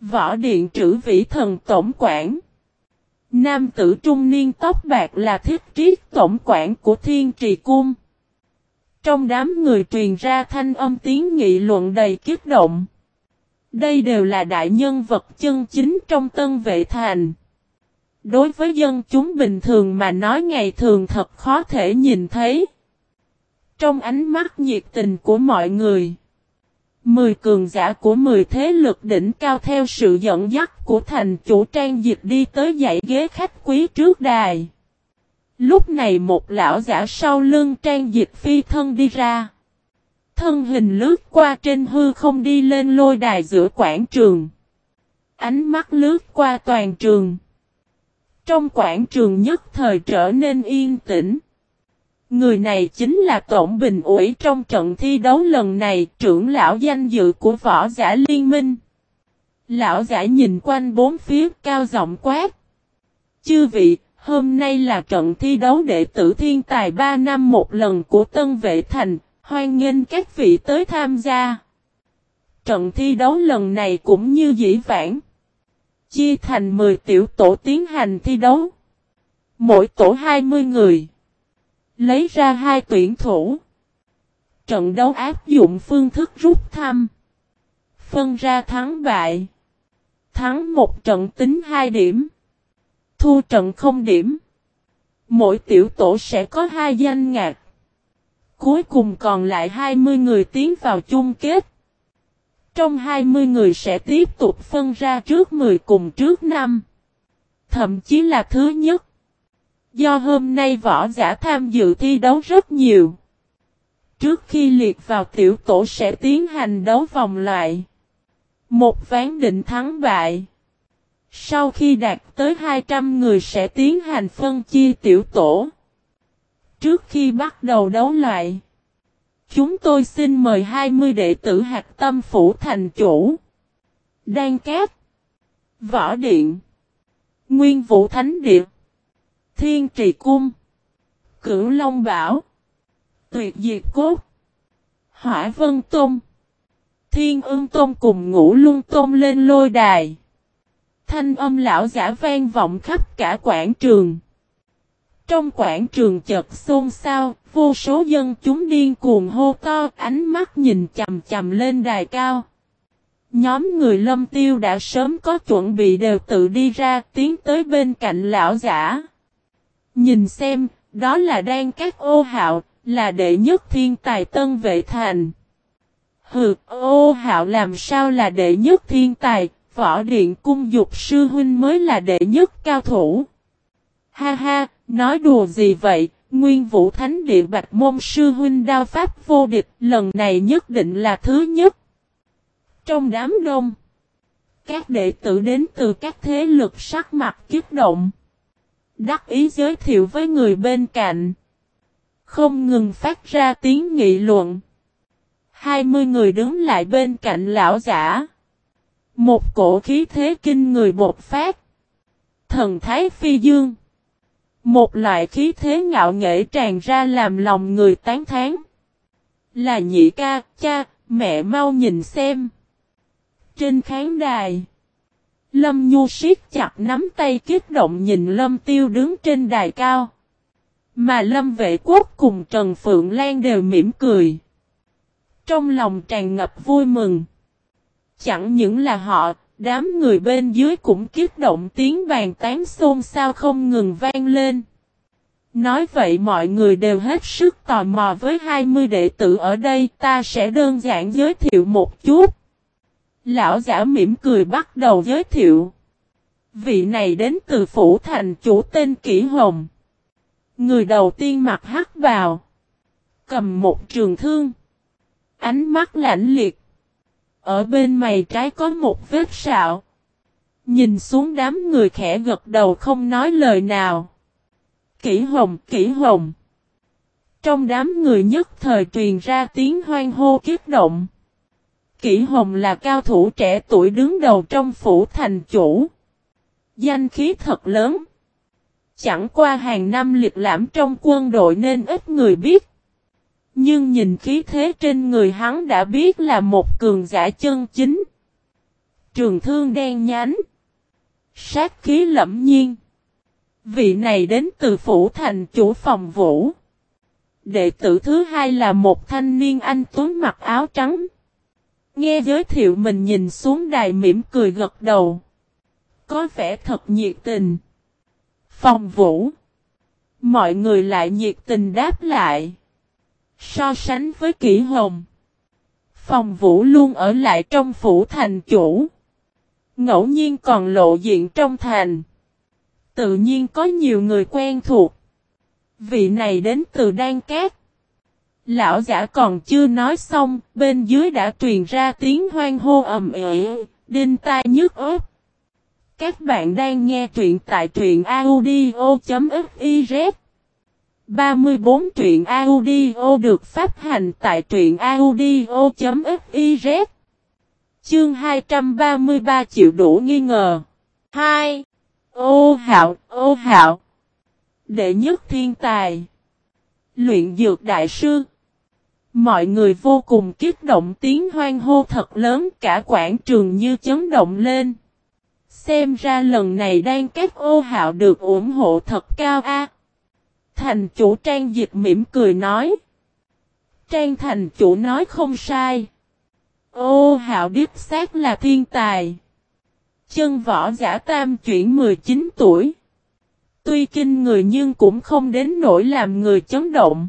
Võ Điện trữ vĩ thần tổng quản. Nam tử trung niên tóc bạc là thiết triết tổng quản của Thiên Trì Cung. Trong đám người truyền ra thanh âm tiếng nghị luận đầy kích động. Đây đều là đại nhân vật chân chính trong tân vệ thành. Đối với dân chúng bình thường mà nói ngày thường thật khó thể nhìn thấy. Trong ánh mắt nhiệt tình của mọi người. Mười cường giả của mười thế lực đỉnh cao theo sự dẫn dắt của thành chủ trang dịch đi tới dãy ghế khách quý trước đài. Lúc này một lão giả sau lưng trang dịch phi thân đi ra. thân hình lướt qua trên hư không đi lên lôi đài giữa quảng trường. Ánh mắt lướt qua toàn trường. Trong quảng trường nhất thời trở nên yên tĩnh. Người này chính là Tổng Bình ủy trong trận thi đấu lần này trưởng lão danh dự của võ giả liên minh. Lão giả nhìn quanh bốn phía cao giọng quát. Chư vị, hôm nay là trận thi đấu đệ tử thiên tài 3 năm một lần của Tân Vệ Thành, hoan nghênh các vị tới tham gia. Trận thi đấu lần này cũng như dĩ vãng. Chia thành 10 tiểu tổ tiến hành thi đấu. Mỗi tổ 20 người. Lấy ra hai tuyển thủ. Trận đấu áp dụng phương thức rút thăm. Phân ra thắng bại. Thắng một trận tính 2 điểm. Thu trận không điểm. Mỗi tiểu tổ sẽ có hai danh ngạc. Cuối cùng còn lại 20 người tiến vào chung kết. Trong 20 người sẽ tiếp tục phân ra trước 10 cùng trước 5. Thậm chí là thứ nhất. Do hôm nay võ giả tham dự thi đấu rất nhiều. Trước khi liệt vào tiểu tổ sẽ tiến hành đấu vòng loại. Một ván định thắng bại. Sau khi đạt tới 200 người sẽ tiến hành phân chia tiểu tổ. Trước khi bắt đầu đấu loại. Chúng tôi xin mời 20 đệ tử hạt tâm phủ thành chủ. Đan Cát. Võ Điện. Nguyên Vũ Thánh Điện. Thiên Trì Cung. Cửu Long Bảo. Tuyệt Diệt Cốt. Hỏa Vân Tôn. Thiên ương Tôn cùng ngũ luân Tôn lên lôi đài. Thanh âm lão giả vang vọng khắp cả quảng trường. Trong quảng trường chợt xôn xao, vô số dân chúng điên cuồng hô to, ánh mắt nhìn chầm chầm lên đài cao. Nhóm người lâm tiêu đã sớm có chuẩn bị đều tự đi ra tiến tới bên cạnh lão giả. Nhìn xem, đó là đang các ô hạo, là đệ nhất thiên tài tân vệ thành. Hừ, ô hạo làm sao là đệ nhất thiên tài, võ điện cung dục sư huynh mới là đệ nhất cao thủ. Ha ha, nói đùa gì vậy, nguyên vũ thánh địa bạch môn sư huynh đao pháp vô địch, lần này nhất định là thứ nhất. Trong đám đông, các đệ tử đến từ các thế lực sắc mặt kiếp động. Đắc ý giới thiệu với người bên cạnh. Không ngừng phát ra tiếng nghị luận. 20 người đứng lại bên cạnh lão giả. Một cổ khí thế kinh người bột phát. Thần Thái Phi Dương. Một loại khí thế ngạo nghệ tràn ra làm lòng người tán thán. Là nhị ca, cha, mẹ mau nhìn xem. Trên khán đài. Lâm Nhu siết chặt nắm tay kích động nhìn Lâm Tiêu đứng trên đài cao. Mà Lâm Vệ Quốc cùng Trần Phượng Lan đều mỉm cười. Trong lòng tràn ngập vui mừng. Chẳng những là họ, đám người bên dưới cũng kích động tiếng bàn tán xôn xao không ngừng vang lên. Nói vậy mọi người đều hết sức tò mò với 20 đệ tử ở đây, ta sẽ đơn giản giới thiệu một chút. Lão giả mỉm cười bắt đầu giới thiệu. Vị này đến từ phủ thành chủ tên Kỷ Hồng. Người đầu tiên mặc hắc vào. Cầm một trường thương. Ánh mắt lạnh liệt. Ở bên mày trái có một vết sạo. Nhìn xuống đám người khẽ gật đầu không nói lời nào. Kỷ hồng, kỷ hồng. Trong đám người nhất thời truyền ra tiếng hoang hô kiếp động. Kỷ hồng là cao thủ trẻ tuổi đứng đầu trong phủ thành chủ. Danh khí thật lớn. Chẳng qua hàng năm liệt lãm trong quân đội nên ít người biết. Nhưng nhìn khí thế trên người hắn đã biết là một cường giả chân chính. Trường thương đen nhánh. Sát khí lẫm nhiên. Vị này đến từ phủ thành chủ phòng vũ. Đệ tử thứ hai là một thanh niên anh tuấn mặc áo trắng. Nghe giới thiệu mình nhìn xuống đài mỉm cười gật đầu. Có vẻ thật nhiệt tình. Phòng vũ. Mọi người lại nhiệt tình đáp lại. So sánh với kỷ hồng. Phòng vũ luôn ở lại trong phủ thành chủ. Ngẫu nhiên còn lộ diện trong thành. Tự nhiên có nhiều người quen thuộc. Vị này đến từ Đan Cát. Lão giả còn chưa nói xong, bên dưới đã truyền ra tiếng hoang hô ầm ĩ, đinh tai nhức ớt. Các bạn đang nghe truyện tại truyện audio.fif 34 truyện audio được phát hành tại truyện audio.fiz Chương 233 chịu đủ nghi ngờ 2. Ô hạo, ô hạo Đệ nhất thiên tài Luyện dược đại sư Mọi người vô cùng kích động tiếng hoang hô thật lớn cả quảng trường như chấn động lên. Xem ra lần này đang các ô hạo được ủng hộ thật cao a. Thành chủ trang dịch mỉm cười nói. Trang thành chủ nói không sai. Ô, hạo điếp xác là thiên tài. Chân võ giả tam chuyển 19 tuổi. Tuy kinh người nhưng cũng không đến nỗi làm người chấn động.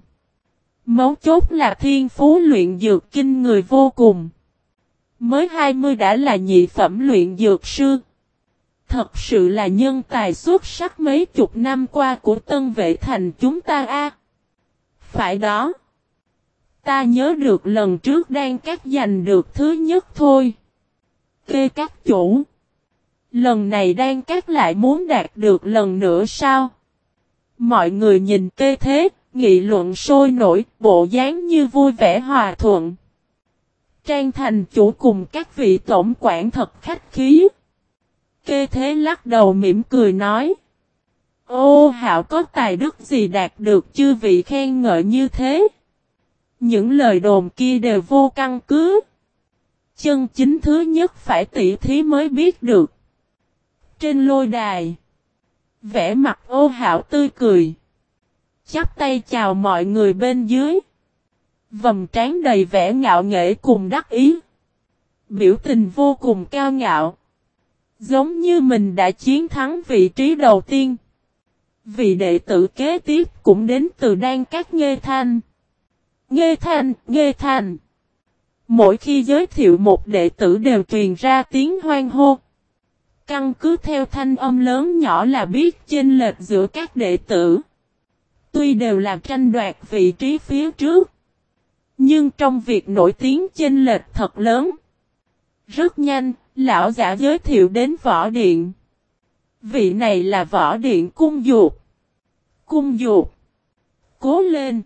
Mấu chốt là thiên phú luyện dược kinh người vô cùng. Mới 20 đã là nhị phẩm luyện dược sư. Thật sự là nhân tài xuất sắc mấy chục năm qua của tân vệ thành chúng ta a. Phải đó. Ta nhớ được lần trước đang cắt giành được thứ nhất thôi. Kê các chủ. Lần này đang cắt lại muốn đạt được lần nữa sao? Mọi người nhìn kê thế, nghị luận sôi nổi, bộ dáng như vui vẻ hòa thuận. Trang thành chủ cùng các vị tổng quản thật khách khí. Kê thế lắc đầu mỉm cười nói. Ô hạo có tài đức gì đạt được chư vị khen ngợi như thế? Những lời đồn kia đều vô căn cứ. Chân chính thứ nhất phải tỉ thí mới biết được. Trên lôi đài. Vẽ mặt ô hạo tươi cười chắp tay chào mọi người bên dưới. Vầm trán đầy vẻ ngạo nghễ cùng đắc ý. Biểu tình vô cùng cao ngạo. Giống như mình đã chiến thắng vị trí đầu tiên. Vị đệ tử kế tiếp cũng đến từ Đan Các Nghê Thanh. Nghê Thanh, Nghê Thanh. Mỗi khi giới thiệu một đệ tử đều truyền ra tiếng hoang hô. Căn cứ theo thanh âm lớn nhỏ là biết chênh lệch giữa các đệ tử. Tuy đều là tranh đoạt vị trí phía trước. Nhưng trong việc nổi tiếng chênh lệch thật lớn. Rất nhanh, lão giả giới thiệu đến võ điện. Vị này là võ điện cung dục. Cung dục. Cố lên.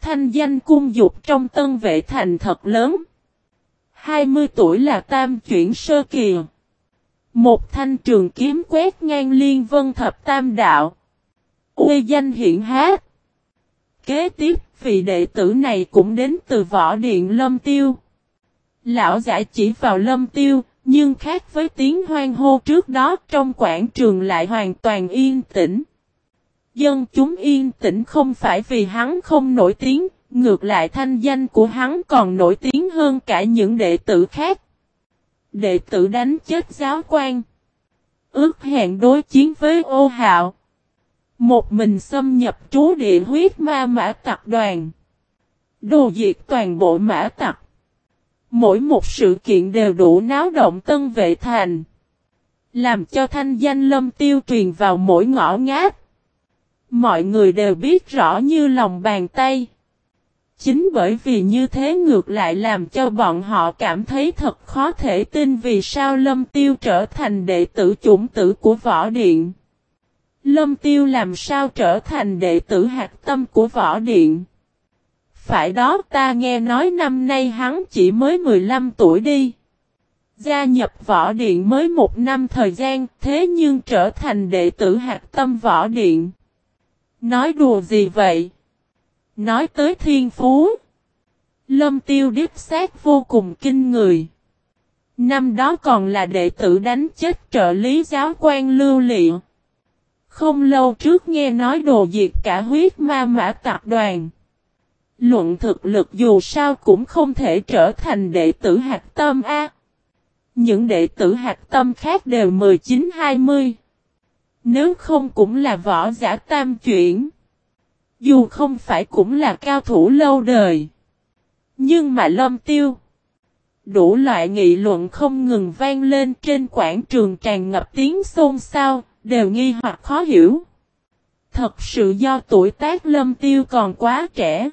Thanh danh cung dục trong tân vệ thành thật lớn. 20 tuổi là tam chuyển sơ kỳ. Một thanh trường kiếm quét ngang liên vân thập tam đạo uy danh hiện hát. Kế tiếp, vị đệ tử này cũng đến từ võ điện Lâm Tiêu. Lão giả chỉ vào Lâm Tiêu, nhưng khác với tiếng hoang hô trước đó trong quảng trường lại hoàn toàn yên tĩnh. Dân chúng yên tĩnh không phải vì hắn không nổi tiếng, ngược lại thanh danh của hắn còn nổi tiếng hơn cả những đệ tử khác. Đệ tử đánh chết giáo quan. Ước hẹn đối chiến với ô hạo. Một mình xâm nhập trú địa huyết ma mã tặc đoàn. Đồ diệt toàn bộ mã tặc. Mỗi một sự kiện đều đủ náo động tân vệ thành. Làm cho thanh danh lâm tiêu truyền vào mỗi ngõ ngát. Mọi người đều biết rõ như lòng bàn tay. Chính bởi vì như thế ngược lại làm cho bọn họ cảm thấy thật khó thể tin vì sao Lâm Tiêu trở thành đệ tử chủng tử của võ điện. Lâm Tiêu làm sao trở thành đệ tử hạt tâm của võ điện. Phải đó, ta nghe nói năm nay hắn chỉ mới 15 tuổi đi. Gia nhập võ điện mới một năm thời gian, thế nhưng trở thành đệ tử hạt tâm võ điện. Nói đùa gì vậy? Nói tới thiên phú. Lâm tiêu điếp sát vô cùng kinh người. Năm đó còn là đệ tử đánh chết trợ lý giáo quan lưu liệu. Không lâu trước nghe nói đồ diệt cả huyết ma mã tạp đoàn. Luận thực lực dù sao cũng không thể trở thành đệ tử hạt tâm A. Những đệ tử hạt tâm khác đều 19-20. Nếu không cũng là võ giả tam chuyển. Dù không phải cũng là cao thủ lâu đời. Nhưng mà lâm tiêu. Đủ loại nghị luận không ngừng vang lên trên quảng trường tràn ngập tiếng xôn xao, đều nghi hoặc khó hiểu. Thật sự do tuổi tác lâm tiêu còn quá trẻ.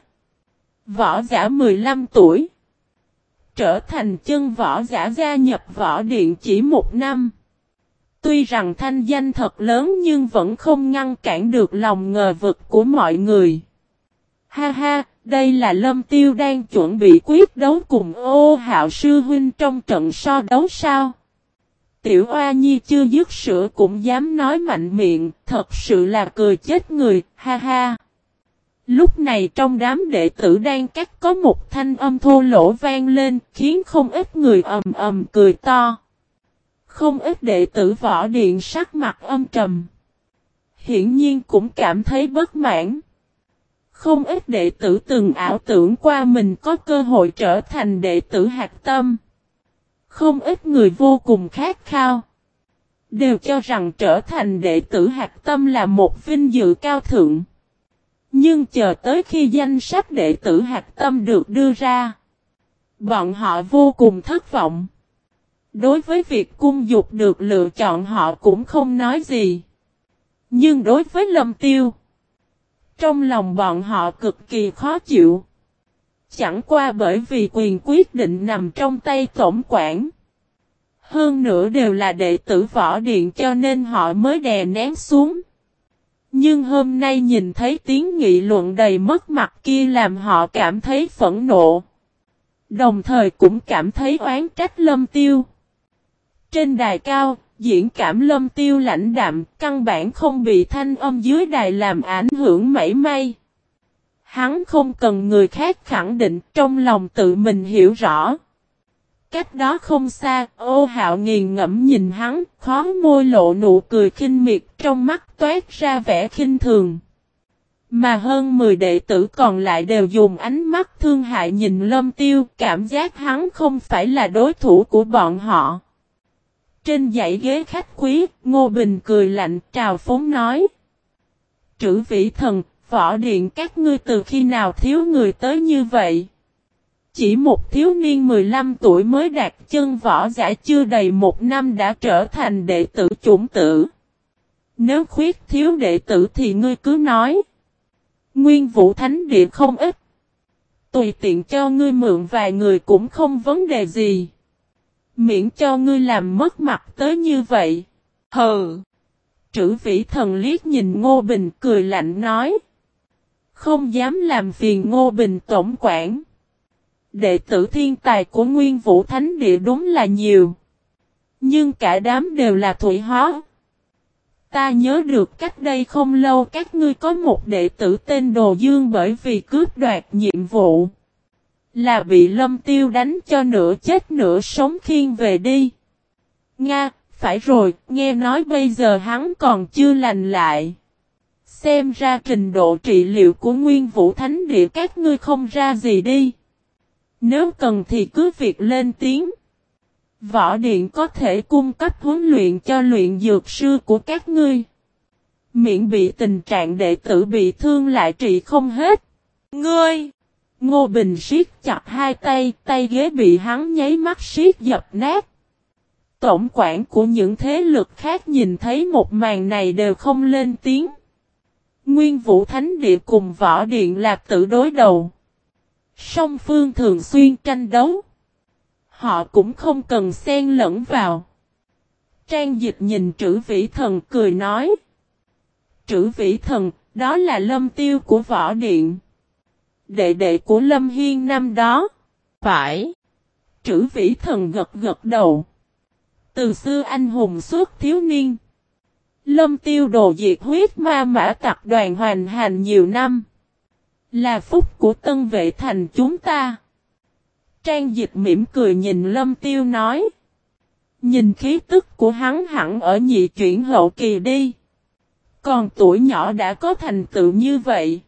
Võ giả 15 tuổi. Trở thành chân võ giả gia nhập võ điện chỉ một năm. Tuy rằng thanh danh thật lớn nhưng vẫn không ngăn cản được lòng ngờ vực của mọi người. Ha ha, đây là Lâm Tiêu đang chuẩn bị quyết đấu cùng ô hạo sư huynh trong trận so đấu sao? Tiểu Oa Nhi chưa dứt sữa cũng dám nói mạnh miệng, thật sự là cười chết người, ha ha. Lúc này trong đám đệ tử đang cắt có một thanh âm thô lỗ vang lên, khiến không ít người ầm ầm cười to. Không ít đệ tử võ điện sắc mặt âm trầm. Hiển nhiên cũng cảm thấy bất mãn. Không ít đệ tử từng ảo tưởng qua mình có cơ hội trở thành đệ tử hạt tâm. Không ít người vô cùng khát khao. Đều cho rằng trở thành đệ tử hạt tâm là một vinh dự cao thượng. Nhưng chờ tới khi danh sách đệ tử hạt tâm được đưa ra. Bọn họ vô cùng thất vọng. Đối với việc cung dục được lựa chọn họ cũng không nói gì. Nhưng đối với lâm tiêu. Trong lòng bọn họ cực kỳ khó chịu. Chẳng qua bởi vì quyền quyết định nằm trong tay tổng quản. Hơn nữa đều là đệ tử võ điện cho nên họ mới đè nén xuống. Nhưng hôm nay nhìn thấy tiếng nghị luận đầy mất mặt kia làm họ cảm thấy phẫn nộ. Đồng thời cũng cảm thấy oán trách lâm tiêu. Trên đài cao, diễn cảm lâm tiêu lãnh đạm, căn bản không bị thanh âm dưới đài làm ảnh hưởng mảy may. Hắn không cần người khác khẳng định, trong lòng tự mình hiểu rõ. Cách đó không xa, ô hạo nghiền ngẫm nhìn hắn, khó môi lộ nụ cười khinh miệt trong mắt toát ra vẻ khinh thường. Mà hơn 10 đệ tử còn lại đều dùng ánh mắt thương hại nhìn lâm tiêu, cảm giác hắn không phải là đối thủ của bọn họ. Trên dãy ghế khách quý, Ngô Bình cười lạnh trào phóng nói. Trữ vĩ thần, võ điện các ngươi từ khi nào thiếu người tới như vậy? Chỉ một thiếu niên 15 tuổi mới đạt chân võ giả chưa đầy một năm đã trở thành đệ tử chủng tử. Nếu khuyết thiếu đệ tử thì ngươi cứ nói. Nguyên vũ thánh địa không ít. Tùy tiện cho ngươi mượn vài người cũng không vấn đề gì. Miễn cho ngươi làm mất mặt tới như vậy. Hừ. Trữ vĩ thần liếc nhìn Ngô Bình cười lạnh nói. Không dám làm phiền Ngô Bình tổng quản. Đệ tử thiên tài của Nguyên Vũ Thánh Địa đúng là nhiều. Nhưng cả đám đều là thủy hóa. Ta nhớ được cách đây không lâu các ngươi có một đệ tử tên Đồ Dương bởi vì cướp đoạt nhiệm vụ. Là bị lâm tiêu đánh cho nửa chết nửa sống khiên về đi. Nga, phải rồi, nghe nói bây giờ hắn còn chưa lành lại. Xem ra trình độ trị liệu của Nguyên Vũ Thánh Địa các ngươi không ra gì đi. Nếu cần thì cứ việc lên tiếng. Võ Điện có thể cung cấp huấn luyện cho luyện dược sư của các ngươi. Miễn bị tình trạng đệ tử bị thương lại trị không hết. Ngươi! Ngô Bình siết chặt hai tay, tay ghế bị hắn nháy mắt siết dập nát. Tổng quản của những thế lực khác nhìn thấy một màn này đều không lên tiếng. Nguyên Vũ Thánh Địa cùng Võ Điện là tự đối đầu. Song phương thường xuyên tranh đấu. Họ cũng không cần xen lẫn vào. Trang dịch nhìn trữ vĩ thần cười nói. Trữ vĩ thần, đó là lâm tiêu của võ điện. Đệ đệ của lâm hiên năm đó. Phải. Trữ vĩ thần gật gật đầu. Từ xưa anh hùng suốt thiếu niên. Lâm tiêu đồ diệt huyết ma mã tặc đoàn hoành hành nhiều năm. Là phúc của tân vệ thành chúng ta. Trang dịch mỉm cười nhìn lâm tiêu nói. Nhìn khí tức của hắn hẳn ở nhị chuyển hậu kỳ đi. Còn tuổi nhỏ đã có thành tựu như vậy.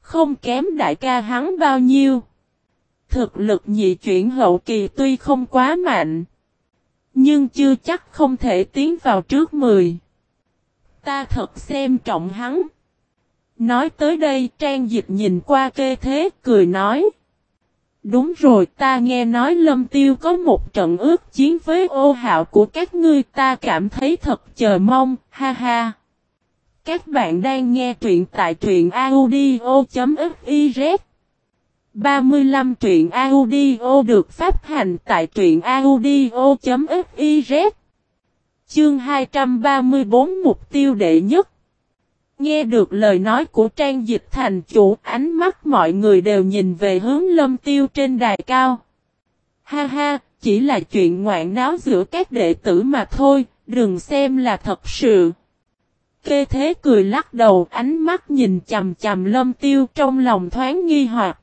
Không kém đại ca hắn bao nhiêu. Thực lực nhị chuyển hậu kỳ tuy không quá mạnh. Nhưng chưa chắc không thể tiến vào trước mười. Ta thật xem trọng hắn. Nói tới đây trang dịch nhìn qua kê thế cười nói. Đúng rồi ta nghe nói lâm tiêu có một trận ước chiến với ô hạo của các ngươi ta cảm thấy thật chờ mong, ha ha. Các bạn đang nghe truyện tại truyện audio.fiz 35 truyện audio được phát hành tại truyện audio.fiz Chương 234 Mục tiêu đệ nhất Nghe được lời nói của trang dịch thành chủ ánh mắt mọi người đều nhìn về hướng lâm tiêu trên đài cao. Ha ha, chỉ là chuyện ngoạn náo giữa các đệ tử mà thôi, đừng xem là thật sự. Kê thế cười lắc đầu ánh mắt nhìn chầm chầm lâm tiêu trong lòng thoáng nghi hoặc.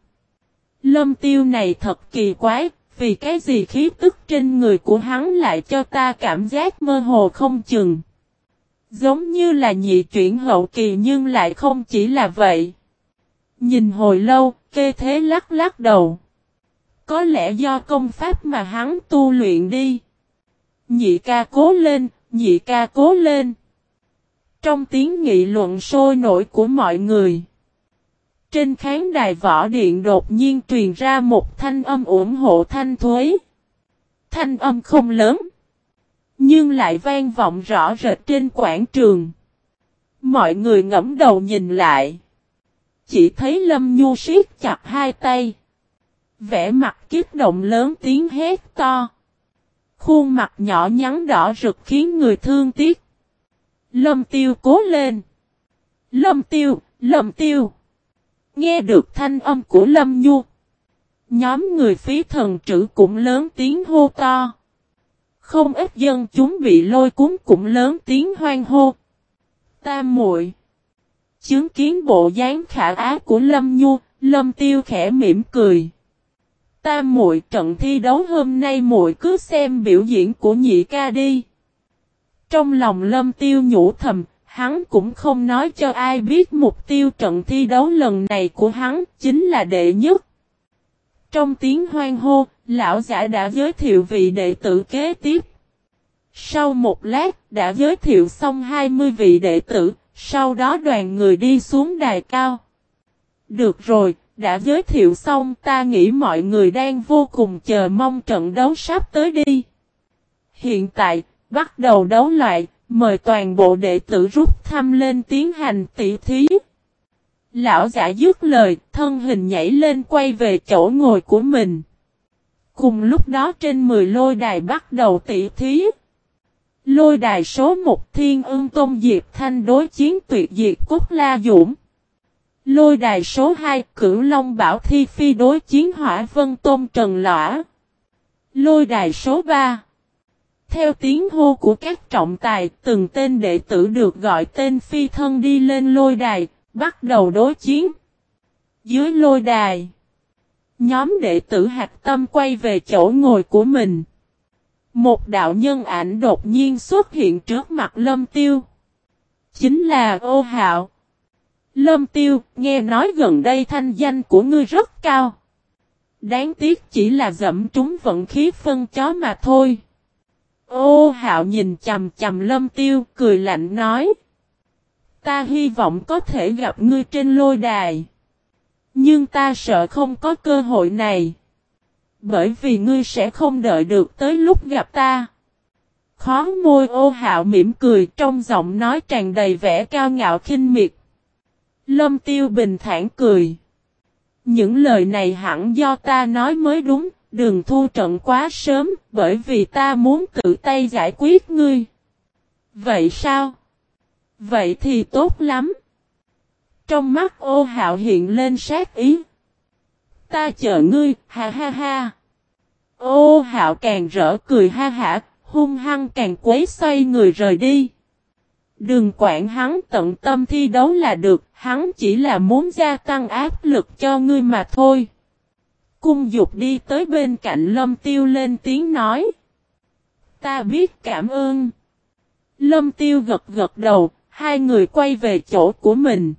Lâm tiêu này thật kỳ quái, vì cái gì khí tức trên người của hắn lại cho ta cảm giác mơ hồ không chừng. Giống như là nhị chuyển hậu kỳ nhưng lại không chỉ là vậy. Nhìn hồi lâu, kê thế lắc lắc đầu. Có lẽ do công pháp mà hắn tu luyện đi. Nhị ca cố lên, nhị ca cố lên. Trong tiếng nghị luận sôi nổi của mọi người. Trên khán đài võ điện đột nhiên truyền ra một thanh âm ủng hộ thanh thuế. Thanh âm không lớn. Nhưng lại vang vọng rõ rệt trên quảng trường. Mọi người ngẫm đầu nhìn lại. Chỉ thấy Lâm Nhu siết chặt hai tay. Vẽ mặt kiếp động lớn tiếng hét to. Khuôn mặt nhỏ nhắn đỏ rực khiến người thương tiếc. Lâm tiêu cố lên. Lâm tiêu, lâm tiêu. Nghe được thanh âm của Lâm Nhu. Nhóm người phí thần trữ cũng lớn tiếng hô to. Không ít dân chúng bị lôi cuốn cũng lớn tiếng hoang hô. Tam muội Chứng kiến bộ dáng khả á của Lâm Nhu, Lâm Tiêu khẽ mỉm cười. Tam muội trận thi đấu hôm nay muội cứ xem biểu diễn của nhị ca đi. Trong lòng Lâm Tiêu nhủ thầm, hắn cũng không nói cho ai biết mục tiêu trận thi đấu lần này của hắn chính là đệ nhất. Trong tiếng hoang hô, lão giả đã giới thiệu vị đệ tử kế tiếp. Sau một lát, đã giới thiệu xong 20 vị đệ tử, sau đó đoàn người đi xuống đài cao. Được rồi, đã giới thiệu xong ta nghĩ mọi người đang vô cùng chờ mong trận đấu sắp tới đi. Hiện tại, bắt đầu đấu loại, mời toàn bộ đệ tử rút thăm lên tiến hành tỷ thí. Lão giả dứt lời, thân hình nhảy lên quay về chỗ ngồi của mình. Cùng lúc đó trên 10 lôi đài bắt đầu tỷ thí. Lôi đài số 1 Thiên ương Tôn Diệp Thanh đối chiến tuyệt diệt Cốt La Dũng. Lôi đài số 2 Cửu Long Bảo Thi Phi đối chiến Hỏa Vân Tôn Trần Lõa. Lôi đài số 3 Theo tiếng hô của các trọng tài, từng tên đệ tử được gọi tên phi thân đi lên lôi đài, bắt đầu đối chiến. Dưới lôi đài, nhóm đệ tử hạt tâm quay về chỗ ngồi của mình. Một đạo nhân ảnh đột nhiên xuất hiện trước mặt Lâm Tiêu. Chính là ô hạo. Lâm Tiêu, nghe nói gần đây thanh danh của ngươi rất cao. Đáng tiếc chỉ là dẫm trúng vận khí phân chó mà thôi. Ô hạo nhìn chầm chầm Lâm Tiêu, cười lạnh nói. Ta hy vọng có thể gặp ngươi trên lôi đài. Nhưng ta sợ không có cơ hội này. Bởi vì ngươi sẽ không đợi được tới lúc gặp ta. Khó môi ô hạo mỉm cười trong giọng nói tràn đầy vẻ cao ngạo khinh miệt. Lâm tiêu bình thản cười. Những lời này hẳn do ta nói mới đúng, đừng thu trận quá sớm, bởi vì ta muốn tự tay giải quyết ngươi. Vậy sao? Vậy thì tốt lắm. Trong mắt ô hạo hiện lên sát ý. Ta chờ ngươi, ha ha ha. Ô hạo càng rỡ cười ha hả, hung hăng càng quấy xoay người rời đi. Đừng quản hắn tận tâm thi đấu là được, hắn chỉ là muốn gia tăng áp lực cho ngươi mà thôi. Cung dục đi tới bên cạnh lâm tiêu lên tiếng nói. Ta biết cảm ơn. Lâm tiêu gật gật đầu, hai người quay về chỗ của mình.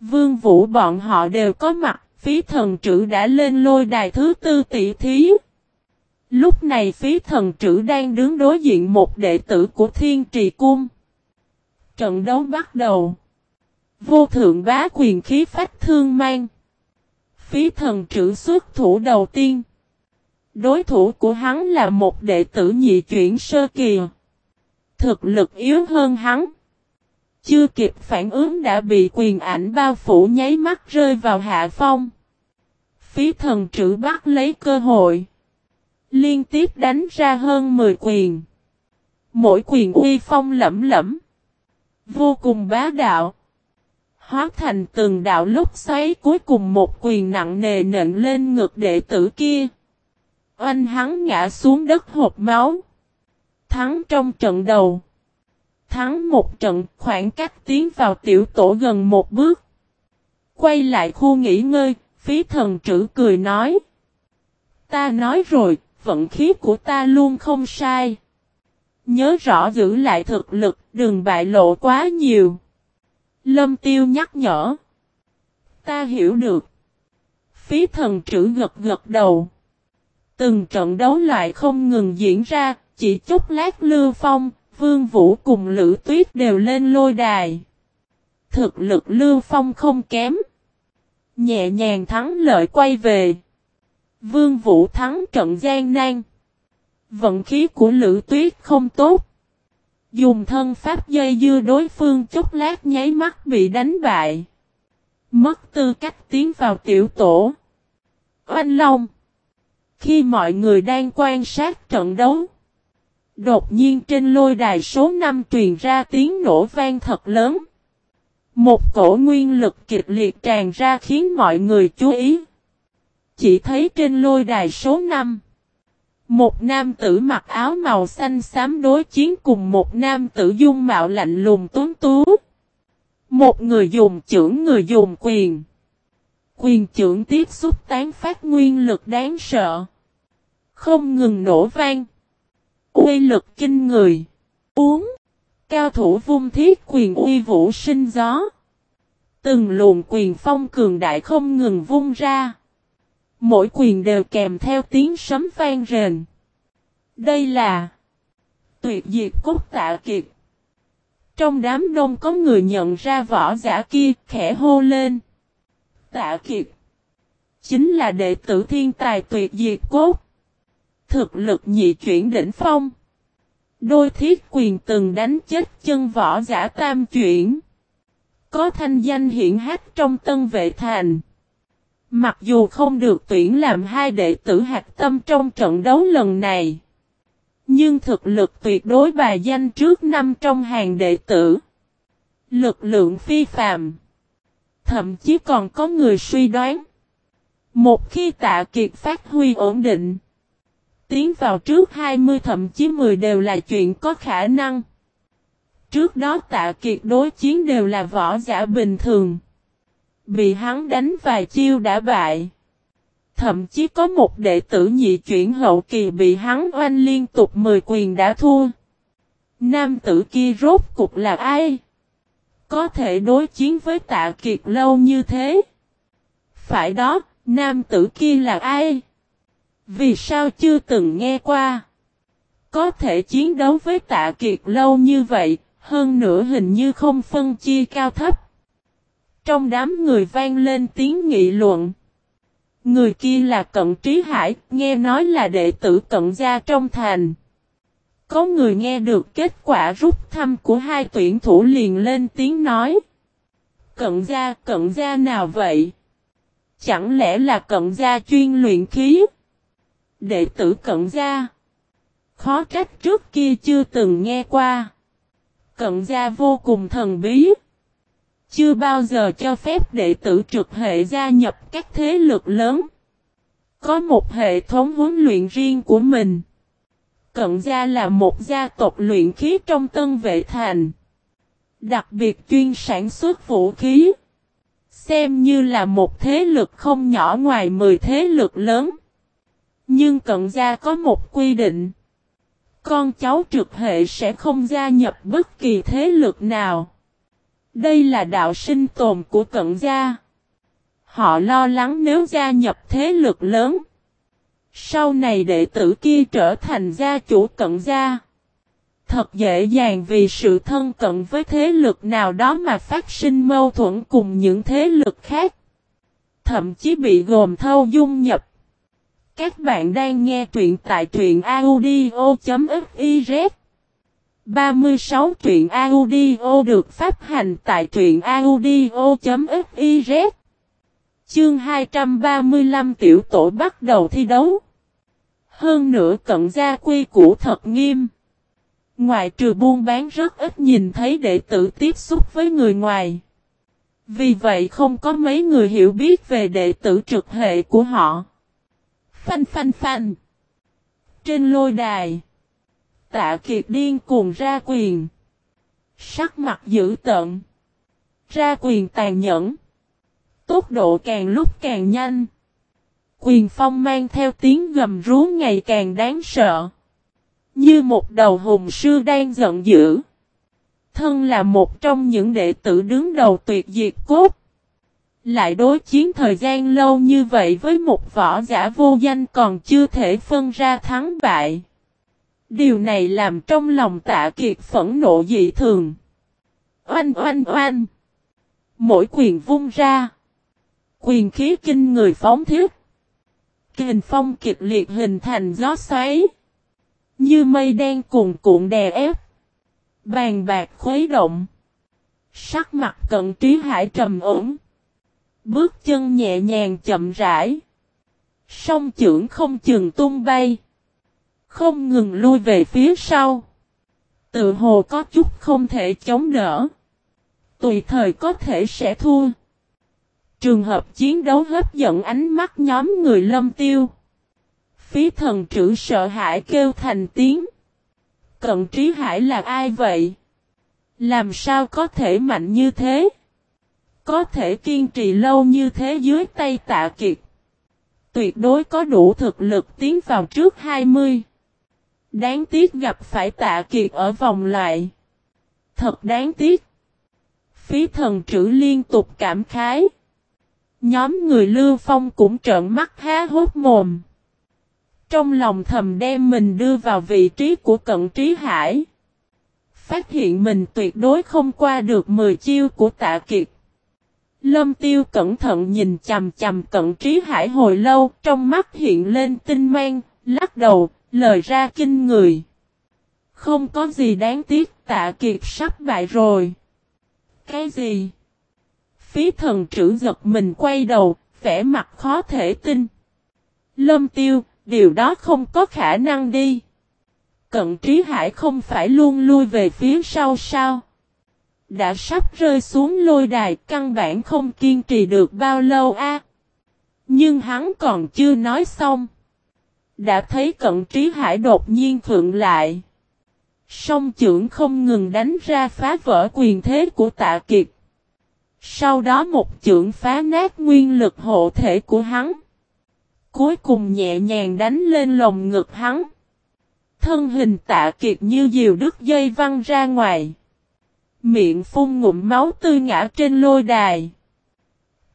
Vương vũ bọn họ đều có mặt, phí thần trữ đã lên lôi đài thứ tư tỷ thí. Lúc này phí thần trữ đang đứng đối diện một đệ tử của thiên trì cung. Trận đấu bắt đầu. Vô thượng bá quyền khí phách thương mang. Phí thần trữ xuất thủ đầu tiên. Đối thủ của hắn là một đệ tử nhị chuyển sơ kỳ. Thực lực yếu hơn hắn. Chưa kịp phản ứng đã bị quyền ảnh bao phủ nháy mắt rơi vào hạ phong. phí thần trữ bắt lấy cơ hội. Liên tiếp đánh ra hơn 10 quyền. Mỗi quyền uy phong lẫm lẫm. Vô cùng bá đạo. Hóa thành từng đạo lúc xoáy cuối cùng một quyền nặng nề nện lên ngực đệ tử kia. Oanh hắn ngã xuống đất hộp máu. Thắng trong trận đầu. Thắng một trận khoảng cách tiến vào tiểu tổ gần một bước. Quay lại khu nghỉ ngơi, phí thần trữ cười nói. Ta nói rồi, vận khí của ta luôn không sai. Nhớ rõ giữ lại thực lực, đừng bại lộ quá nhiều. Lâm tiêu nhắc nhở. Ta hiểu được. Phí thần trữ gật gật đầu. Từng trận đấu lại không ngừng diễn ra, chỉ chút lát lưu phong, vương vũ cùng lữ tuyết đều lên lôi đài. Thực lực lưu phong không kém. Nhẹ nhàng thắng lợi quay về. Vương vũ thắng trận gian nan. Vận khí của Lữ Tuyết không tốt. Dùng thân pháp dây dưa đối phương chốc lát nháy mắt bị đánh bại. Mất tư cách tiến vào tiểu tổ. Oanh Long. Khi mọi người đang quan sát trận đấu. Đột nhiên trên lôi đài số 5 truyền ra tiếng nổ vang thật lớn. Một cổ nguyên lực kịch liệt tràn ra khiến mọi người chú ý. Chỉ thấy trên lôi đài số 5. Một nam tử mặc áo màu xanh xám đối chiến cùng một nam tử dung mạo lạnh lùng tuấn tú. Một người dùng chưởng người dùng quyền. Quyền chưởng tiếp xúc tán phát nguyên lực đáng sợ. Không ngừng nổ vang. Uy lực kinh người. Uống. Cao thủ vung thiết quyền uy vũ sinh gió. Từng luồng quyền phong cường đại không ngừng vung ra. Mỗi quyền đều kèm theo tiếng sấm vang rền. Đây là tuyệt diệt cốt tạ kiệt. Trong đám đông có người nhận ra võ giả kia khẽ hô lên. Tạ kiệt. Chính là đệ tử thiên tài tuyệt diệt cốt. Thực lực nhị chuyển đỉnh phong. Đôi thiết quyền từng đánh chết chân võ giả tam chuyển. Có thanh danh hiển hát trong tân vệ thành. Mặc dù không được tuyển làm hai đệ tử hạt tâm trong trận đấu lần này. Nhưng thực lực tuyệt đối bài danh trước năm trong hàng đệ tử. Lực lượng phi phàm. Thậm chí còn có người suy đoán. Một khi tạ kiệt phát huy ổn định. Tiến vào trước 20 thậm chí 10 đều là chuyện có khả năng. Trước đó tạ kiệt đối chiến đều là võ giả bình thường. Bị hắn đánh vài chiêu đã bại. Thậm chí có một đệ tử nhị chuyển hậu kỳ bị hắn oanh liên tục 10 quyền đã thua. Nam tử kia rốt cục là ai? Có thể đối chiến với tạ kiệt lâu như thế? Phải đó, nam tử kia là ai? Vì sao chưa từng nghe qua? Có thể chiến đấu với tạ kiệt lâu như vậy, hơn nữa hình như không phân chia cao thấp. Trong đám người vang lên tiếng nghị luận. Người kia là Cận Trí Hải, nghe nói là đệ tử Cận Gia trong thành. Có người nghe được kết quả rút thăm của hai tuyển thủ liền lên tiếng nói. Cận Gia, Cận Gia nào vậy? Chẳng lẽ là Cận Gia chuyên luyện khí? Đệ tử Cận Gia. Khó trách trước kia chưa từng nghe qua. Cận Gia vô cùng thần bí. Chưa bao giờ cho phép đệ tử trực hệ gia nhập các thế lực lớn. Có một hệ thống huấn luyện riêng của mình. Cận gia là một gia tộc luyện khí trong tân vệ thành. Đặc biệt chuyên sản xuất vũ khí. Xem như là một thế lực không nhỏ ngoài 10 thế lực lớn. Nhưng cận gia có một quy định. Con cháu trực hệ sẽ không gia nhập bất kỳ thế lực nào. Đây là đạo sinh tồn của cận gia. Họ lo lắng nếu gia nhập thế lực lớn. Sau này đệ tử kia trở thành gia chủ cận gia. Thật dễ dàng vì sự thân cận với thế lực nào đó mà phát sinh mâu thuẫn cùng những thế lực khác. Thậm chí bị gồm thâu dung nhập. Các bạn đang nghe truyện tại truyện audio.fiz 36 truyện audio được phát hành tại truyện audio.fiz Chương 235 tiểu tổ bắt đầu thi đấu. Hơn nữa cận gia quy củ thật nghiêm. ngoài trừ buôn bán rất ít nhìn thấy đệ tử tiếp xúc với người ngoài. Vì vậy không có mấy người hiểu biết về đệ tử trực hệ của họ. Phanh phanh phanh. Trên lôi đài. Tạ kiệt điên cuồng ra quyền. Sắc mặt dữ tợn. Ra quyền tàn nhẫn. Tốc độ càng lúc càng nhanh. Quyền phong mang theo tiếng gầm rú ngày càng đáng sợ. Như một đầu hùng sư đang giận dữ. Thân là một trong những đệ tử đứng đầu tuyệt diệt cốt. Lại đối chiến thời gian lâu như vậy với một võ giả vô danh còn chưa thể phân ra thắng bại. Điều này làm trong lòng tạ kiệt phẫn nộ dị thường. Oanh oanh oanh. Mỗi quyền vung ra. Quyền khí kinh người phóng thiết. Kình phong kịch liệt hình thành gió xoáy. Như mây đen cuồn cuộn đè ép. Bàn bạc khuấy động. Sắc mặt cận trí hải trầm ổn. Bước chân nhẹ nhàng chậm rãi. Song trưởng không chừng tung bay. Không ngừng lui về phía sau. Tự hồ có chút không thể chống đỡ. Tùy thời có thể sẽ thua. Trường hợp chiến đấu hấp dẫn ánh mắt nhóm người lâm tiêu. Phí thần trữ sợ hãi kêu thành tiếng. Cận trí hải là ai vậy? Làm sao có thể mạnh như thế? Có thể kiên trì lâu như thế dưới tay tạ kiệt. Tuyệt đối có đủ thực lực tiến vào trước 20. Đáng tiếc gặp phải tạ kiệt ở vòng loại. Thật đáng tiếc. Phí thần trữ liên tục cảm khái. Nhóm người Lưu Phong cũng trợn mắt há hốt mồm. Trong lòng thầm đem mình đưa vào vị trí của cận trí hải. Phát hiện mình tuyệt đối không qua được 10 chiêu của tạ kiệt. Lâm tiêu cẩn thận nhìn chằm chằm cận trí hải hồi lâu, trong mắt hiện lên tinh mang, lắc đầu, lời ra kinh người. Không có gì đáng tiếc, tạ kiệt sắp bại rồi. Cái gì? Phí thần trữ giật mình quay đầu, vẻ mặt khó thể tin. Lâm tiêu, điều đó không có khả năng đi. Cận trí hải không phải luôn lui về phía sau sao? Đã sắp rơi xuống lôi đài, căn bản không kiên trì được bao lâu a. Nhưng hắn còn chưa nói xong. Đã thấy cận trí hải đột nhiên thượng lại. Song trưởng không ngừng đánh ra phá vỡ quyền thế của tạ kiệt. Sau đó một trưởng phá nát nguyên lực hộ thể của hắn. Cuối cùng nhẹ nhàng đánh lên lồng ngực hắn. Thân hình tạ kiệt như diều đứt dây văng ra ngoài. Miệng phun ngụm máu tươi ngã trên lôi đài.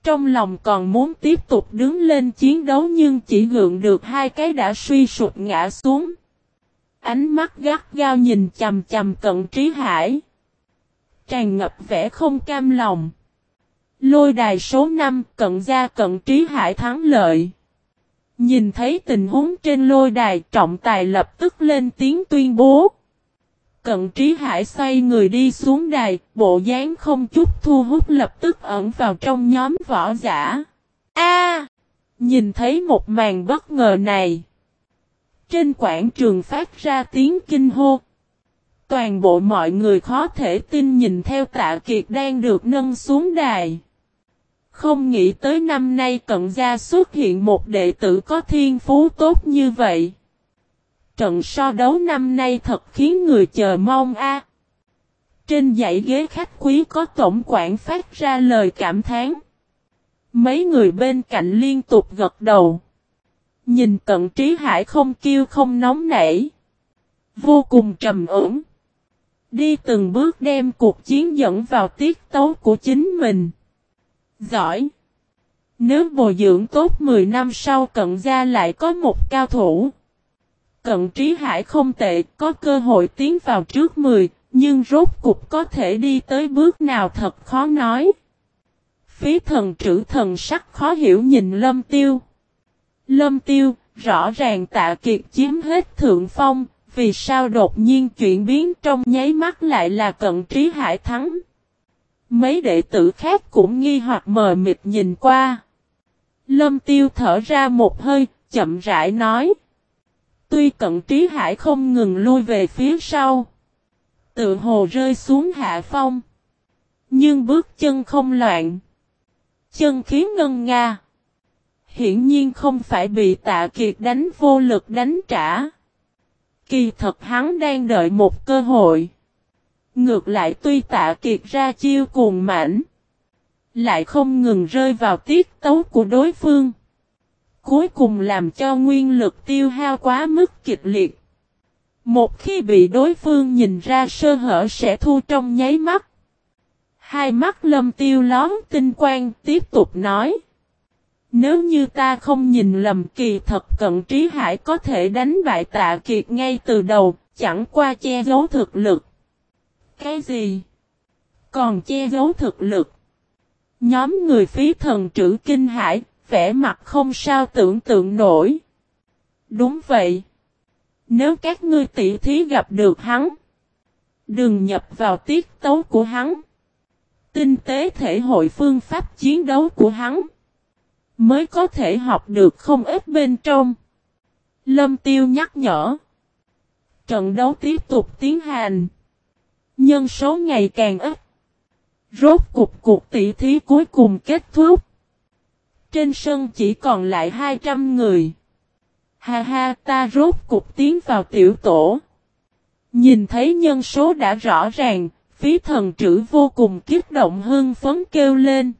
Trong lòng còn muốn tiếp tục đứng lên chiến đấu nhưng chỉ gượng được hai cái đã suy sụp ngã xuống. Ánh mắt gắt gao nhìn chầm chầm cận trí hải. Tràn ngập vẻ không cam lòng. Lôi đài số 5 cận gia cận trí hải thắng lợi. Nhìn thấy tình huống trên lôi đài, trọng tài lập tức lên tiếng tuyên bố. Cận trí hải xoay người đi xuống đài, bộ dáng không chút thu hút lập tức ẩn vào trong nhóm võ giả. A! nhìn thấy một màn bất ngờ này. Trên quảng trường phát ra tiếng kinh hô. Toàn bộ mọi người khó thể tin nhìn theo tạ kiệt đang được nâng xuống đài. Không nghĩ tới năm nay cận gia xuất hiện một đệ tử có thiên phú tốt như vậy. Trận so đấu năm nay thật khiến người chờ mong a. Trên dãy ghế khách quý có tổng quản phát ra lời cảm thán. Mấy người bên cạnh liên tục gật đầu. Nhìn cận trí hải không kêu không nóng nảy. Vô cùng trầm ổn. Đi từng bước đem cuộc chiến dẫn vào tiết tấu của chính mình. Giỏi. Nếu bồi dưỡng tốt 10 năm sau cận gia lại có một cao thủ. Cận trí hải không tệ, có cơ hội tiến vào trước 10, nhưng rốt cục có thể đi tới bước nào thật khó nói. Phí thần trữ thần sắc khó hiểu nhìn lâm tiêu. Lâm tiêu, rõ ràng tạ kiệt chiếm hết thượng phong, vì sao đột nhiên chuyển biến trong nháy mắt lại là cận trí hải thắng. Mấy đệ tử khác cũng nghi hoặc mờ mịt nhìn qua. Lâm tiêu thở ra một hơi, chậm rãi nói. Tuy cận trí hải không ngừng lui về phía sau. Tự hồ rơi xuống hạ phong. Nhưng bước chân không loạn. Chân khí ngân nga. Hiển nhiên không phải bị tạ kiệt đánh vô lực đánh trả. Kỳ thật hắn đang đợi một cơ hội. Ngược lại tuy tạ kiệt ra chiêu cuồng mảnh. Lại không ngừng rơi vào tiết tấu của đối phương. Cuối cùng làm cho nguyên lực tiêu hao quá mức kịch liệt. Một khi bị đối phương nhìn ra sơ hở sẽ thu trong nháy mắt. Hai mắt lâm tiêu lón tinh quang tiếp tục nói. Nếu như ta không nhìn lầm kỳ thật cận trí hải có thể đánh bại tạ kiệt ngay từ đầu, chẳng qua che giấu thực lực. Cái gì? Còn che giấu thực lực. Nhóm người phí thần trữ kinh hải, vẻ mặt không sao tưởng tượng nổi. Đúng vậy. Nếu các ngươi tỷ thí gặp được hắn, đừng nhập vào tiết tấu của hắn. Tinh tế thể hội phương pháp chiến đấu của hắn, mới có thể học được không ít bên trong. Lâm Tiêu nhắc nhở. Trận đấu tiếp tục tiến hành. Nhân số ngày càng ít. Rốt cục cuộc tỷ thí cuối cùng kết thúc. Trên sân chỉ còn lại 200 người. Ha ha ta rốt cục tiến vào tiểu tổ. Nhìn thấy nhân số đã rõ ràng, phí thần trữ vô cùng kiếp động hưng phấn kêu lên.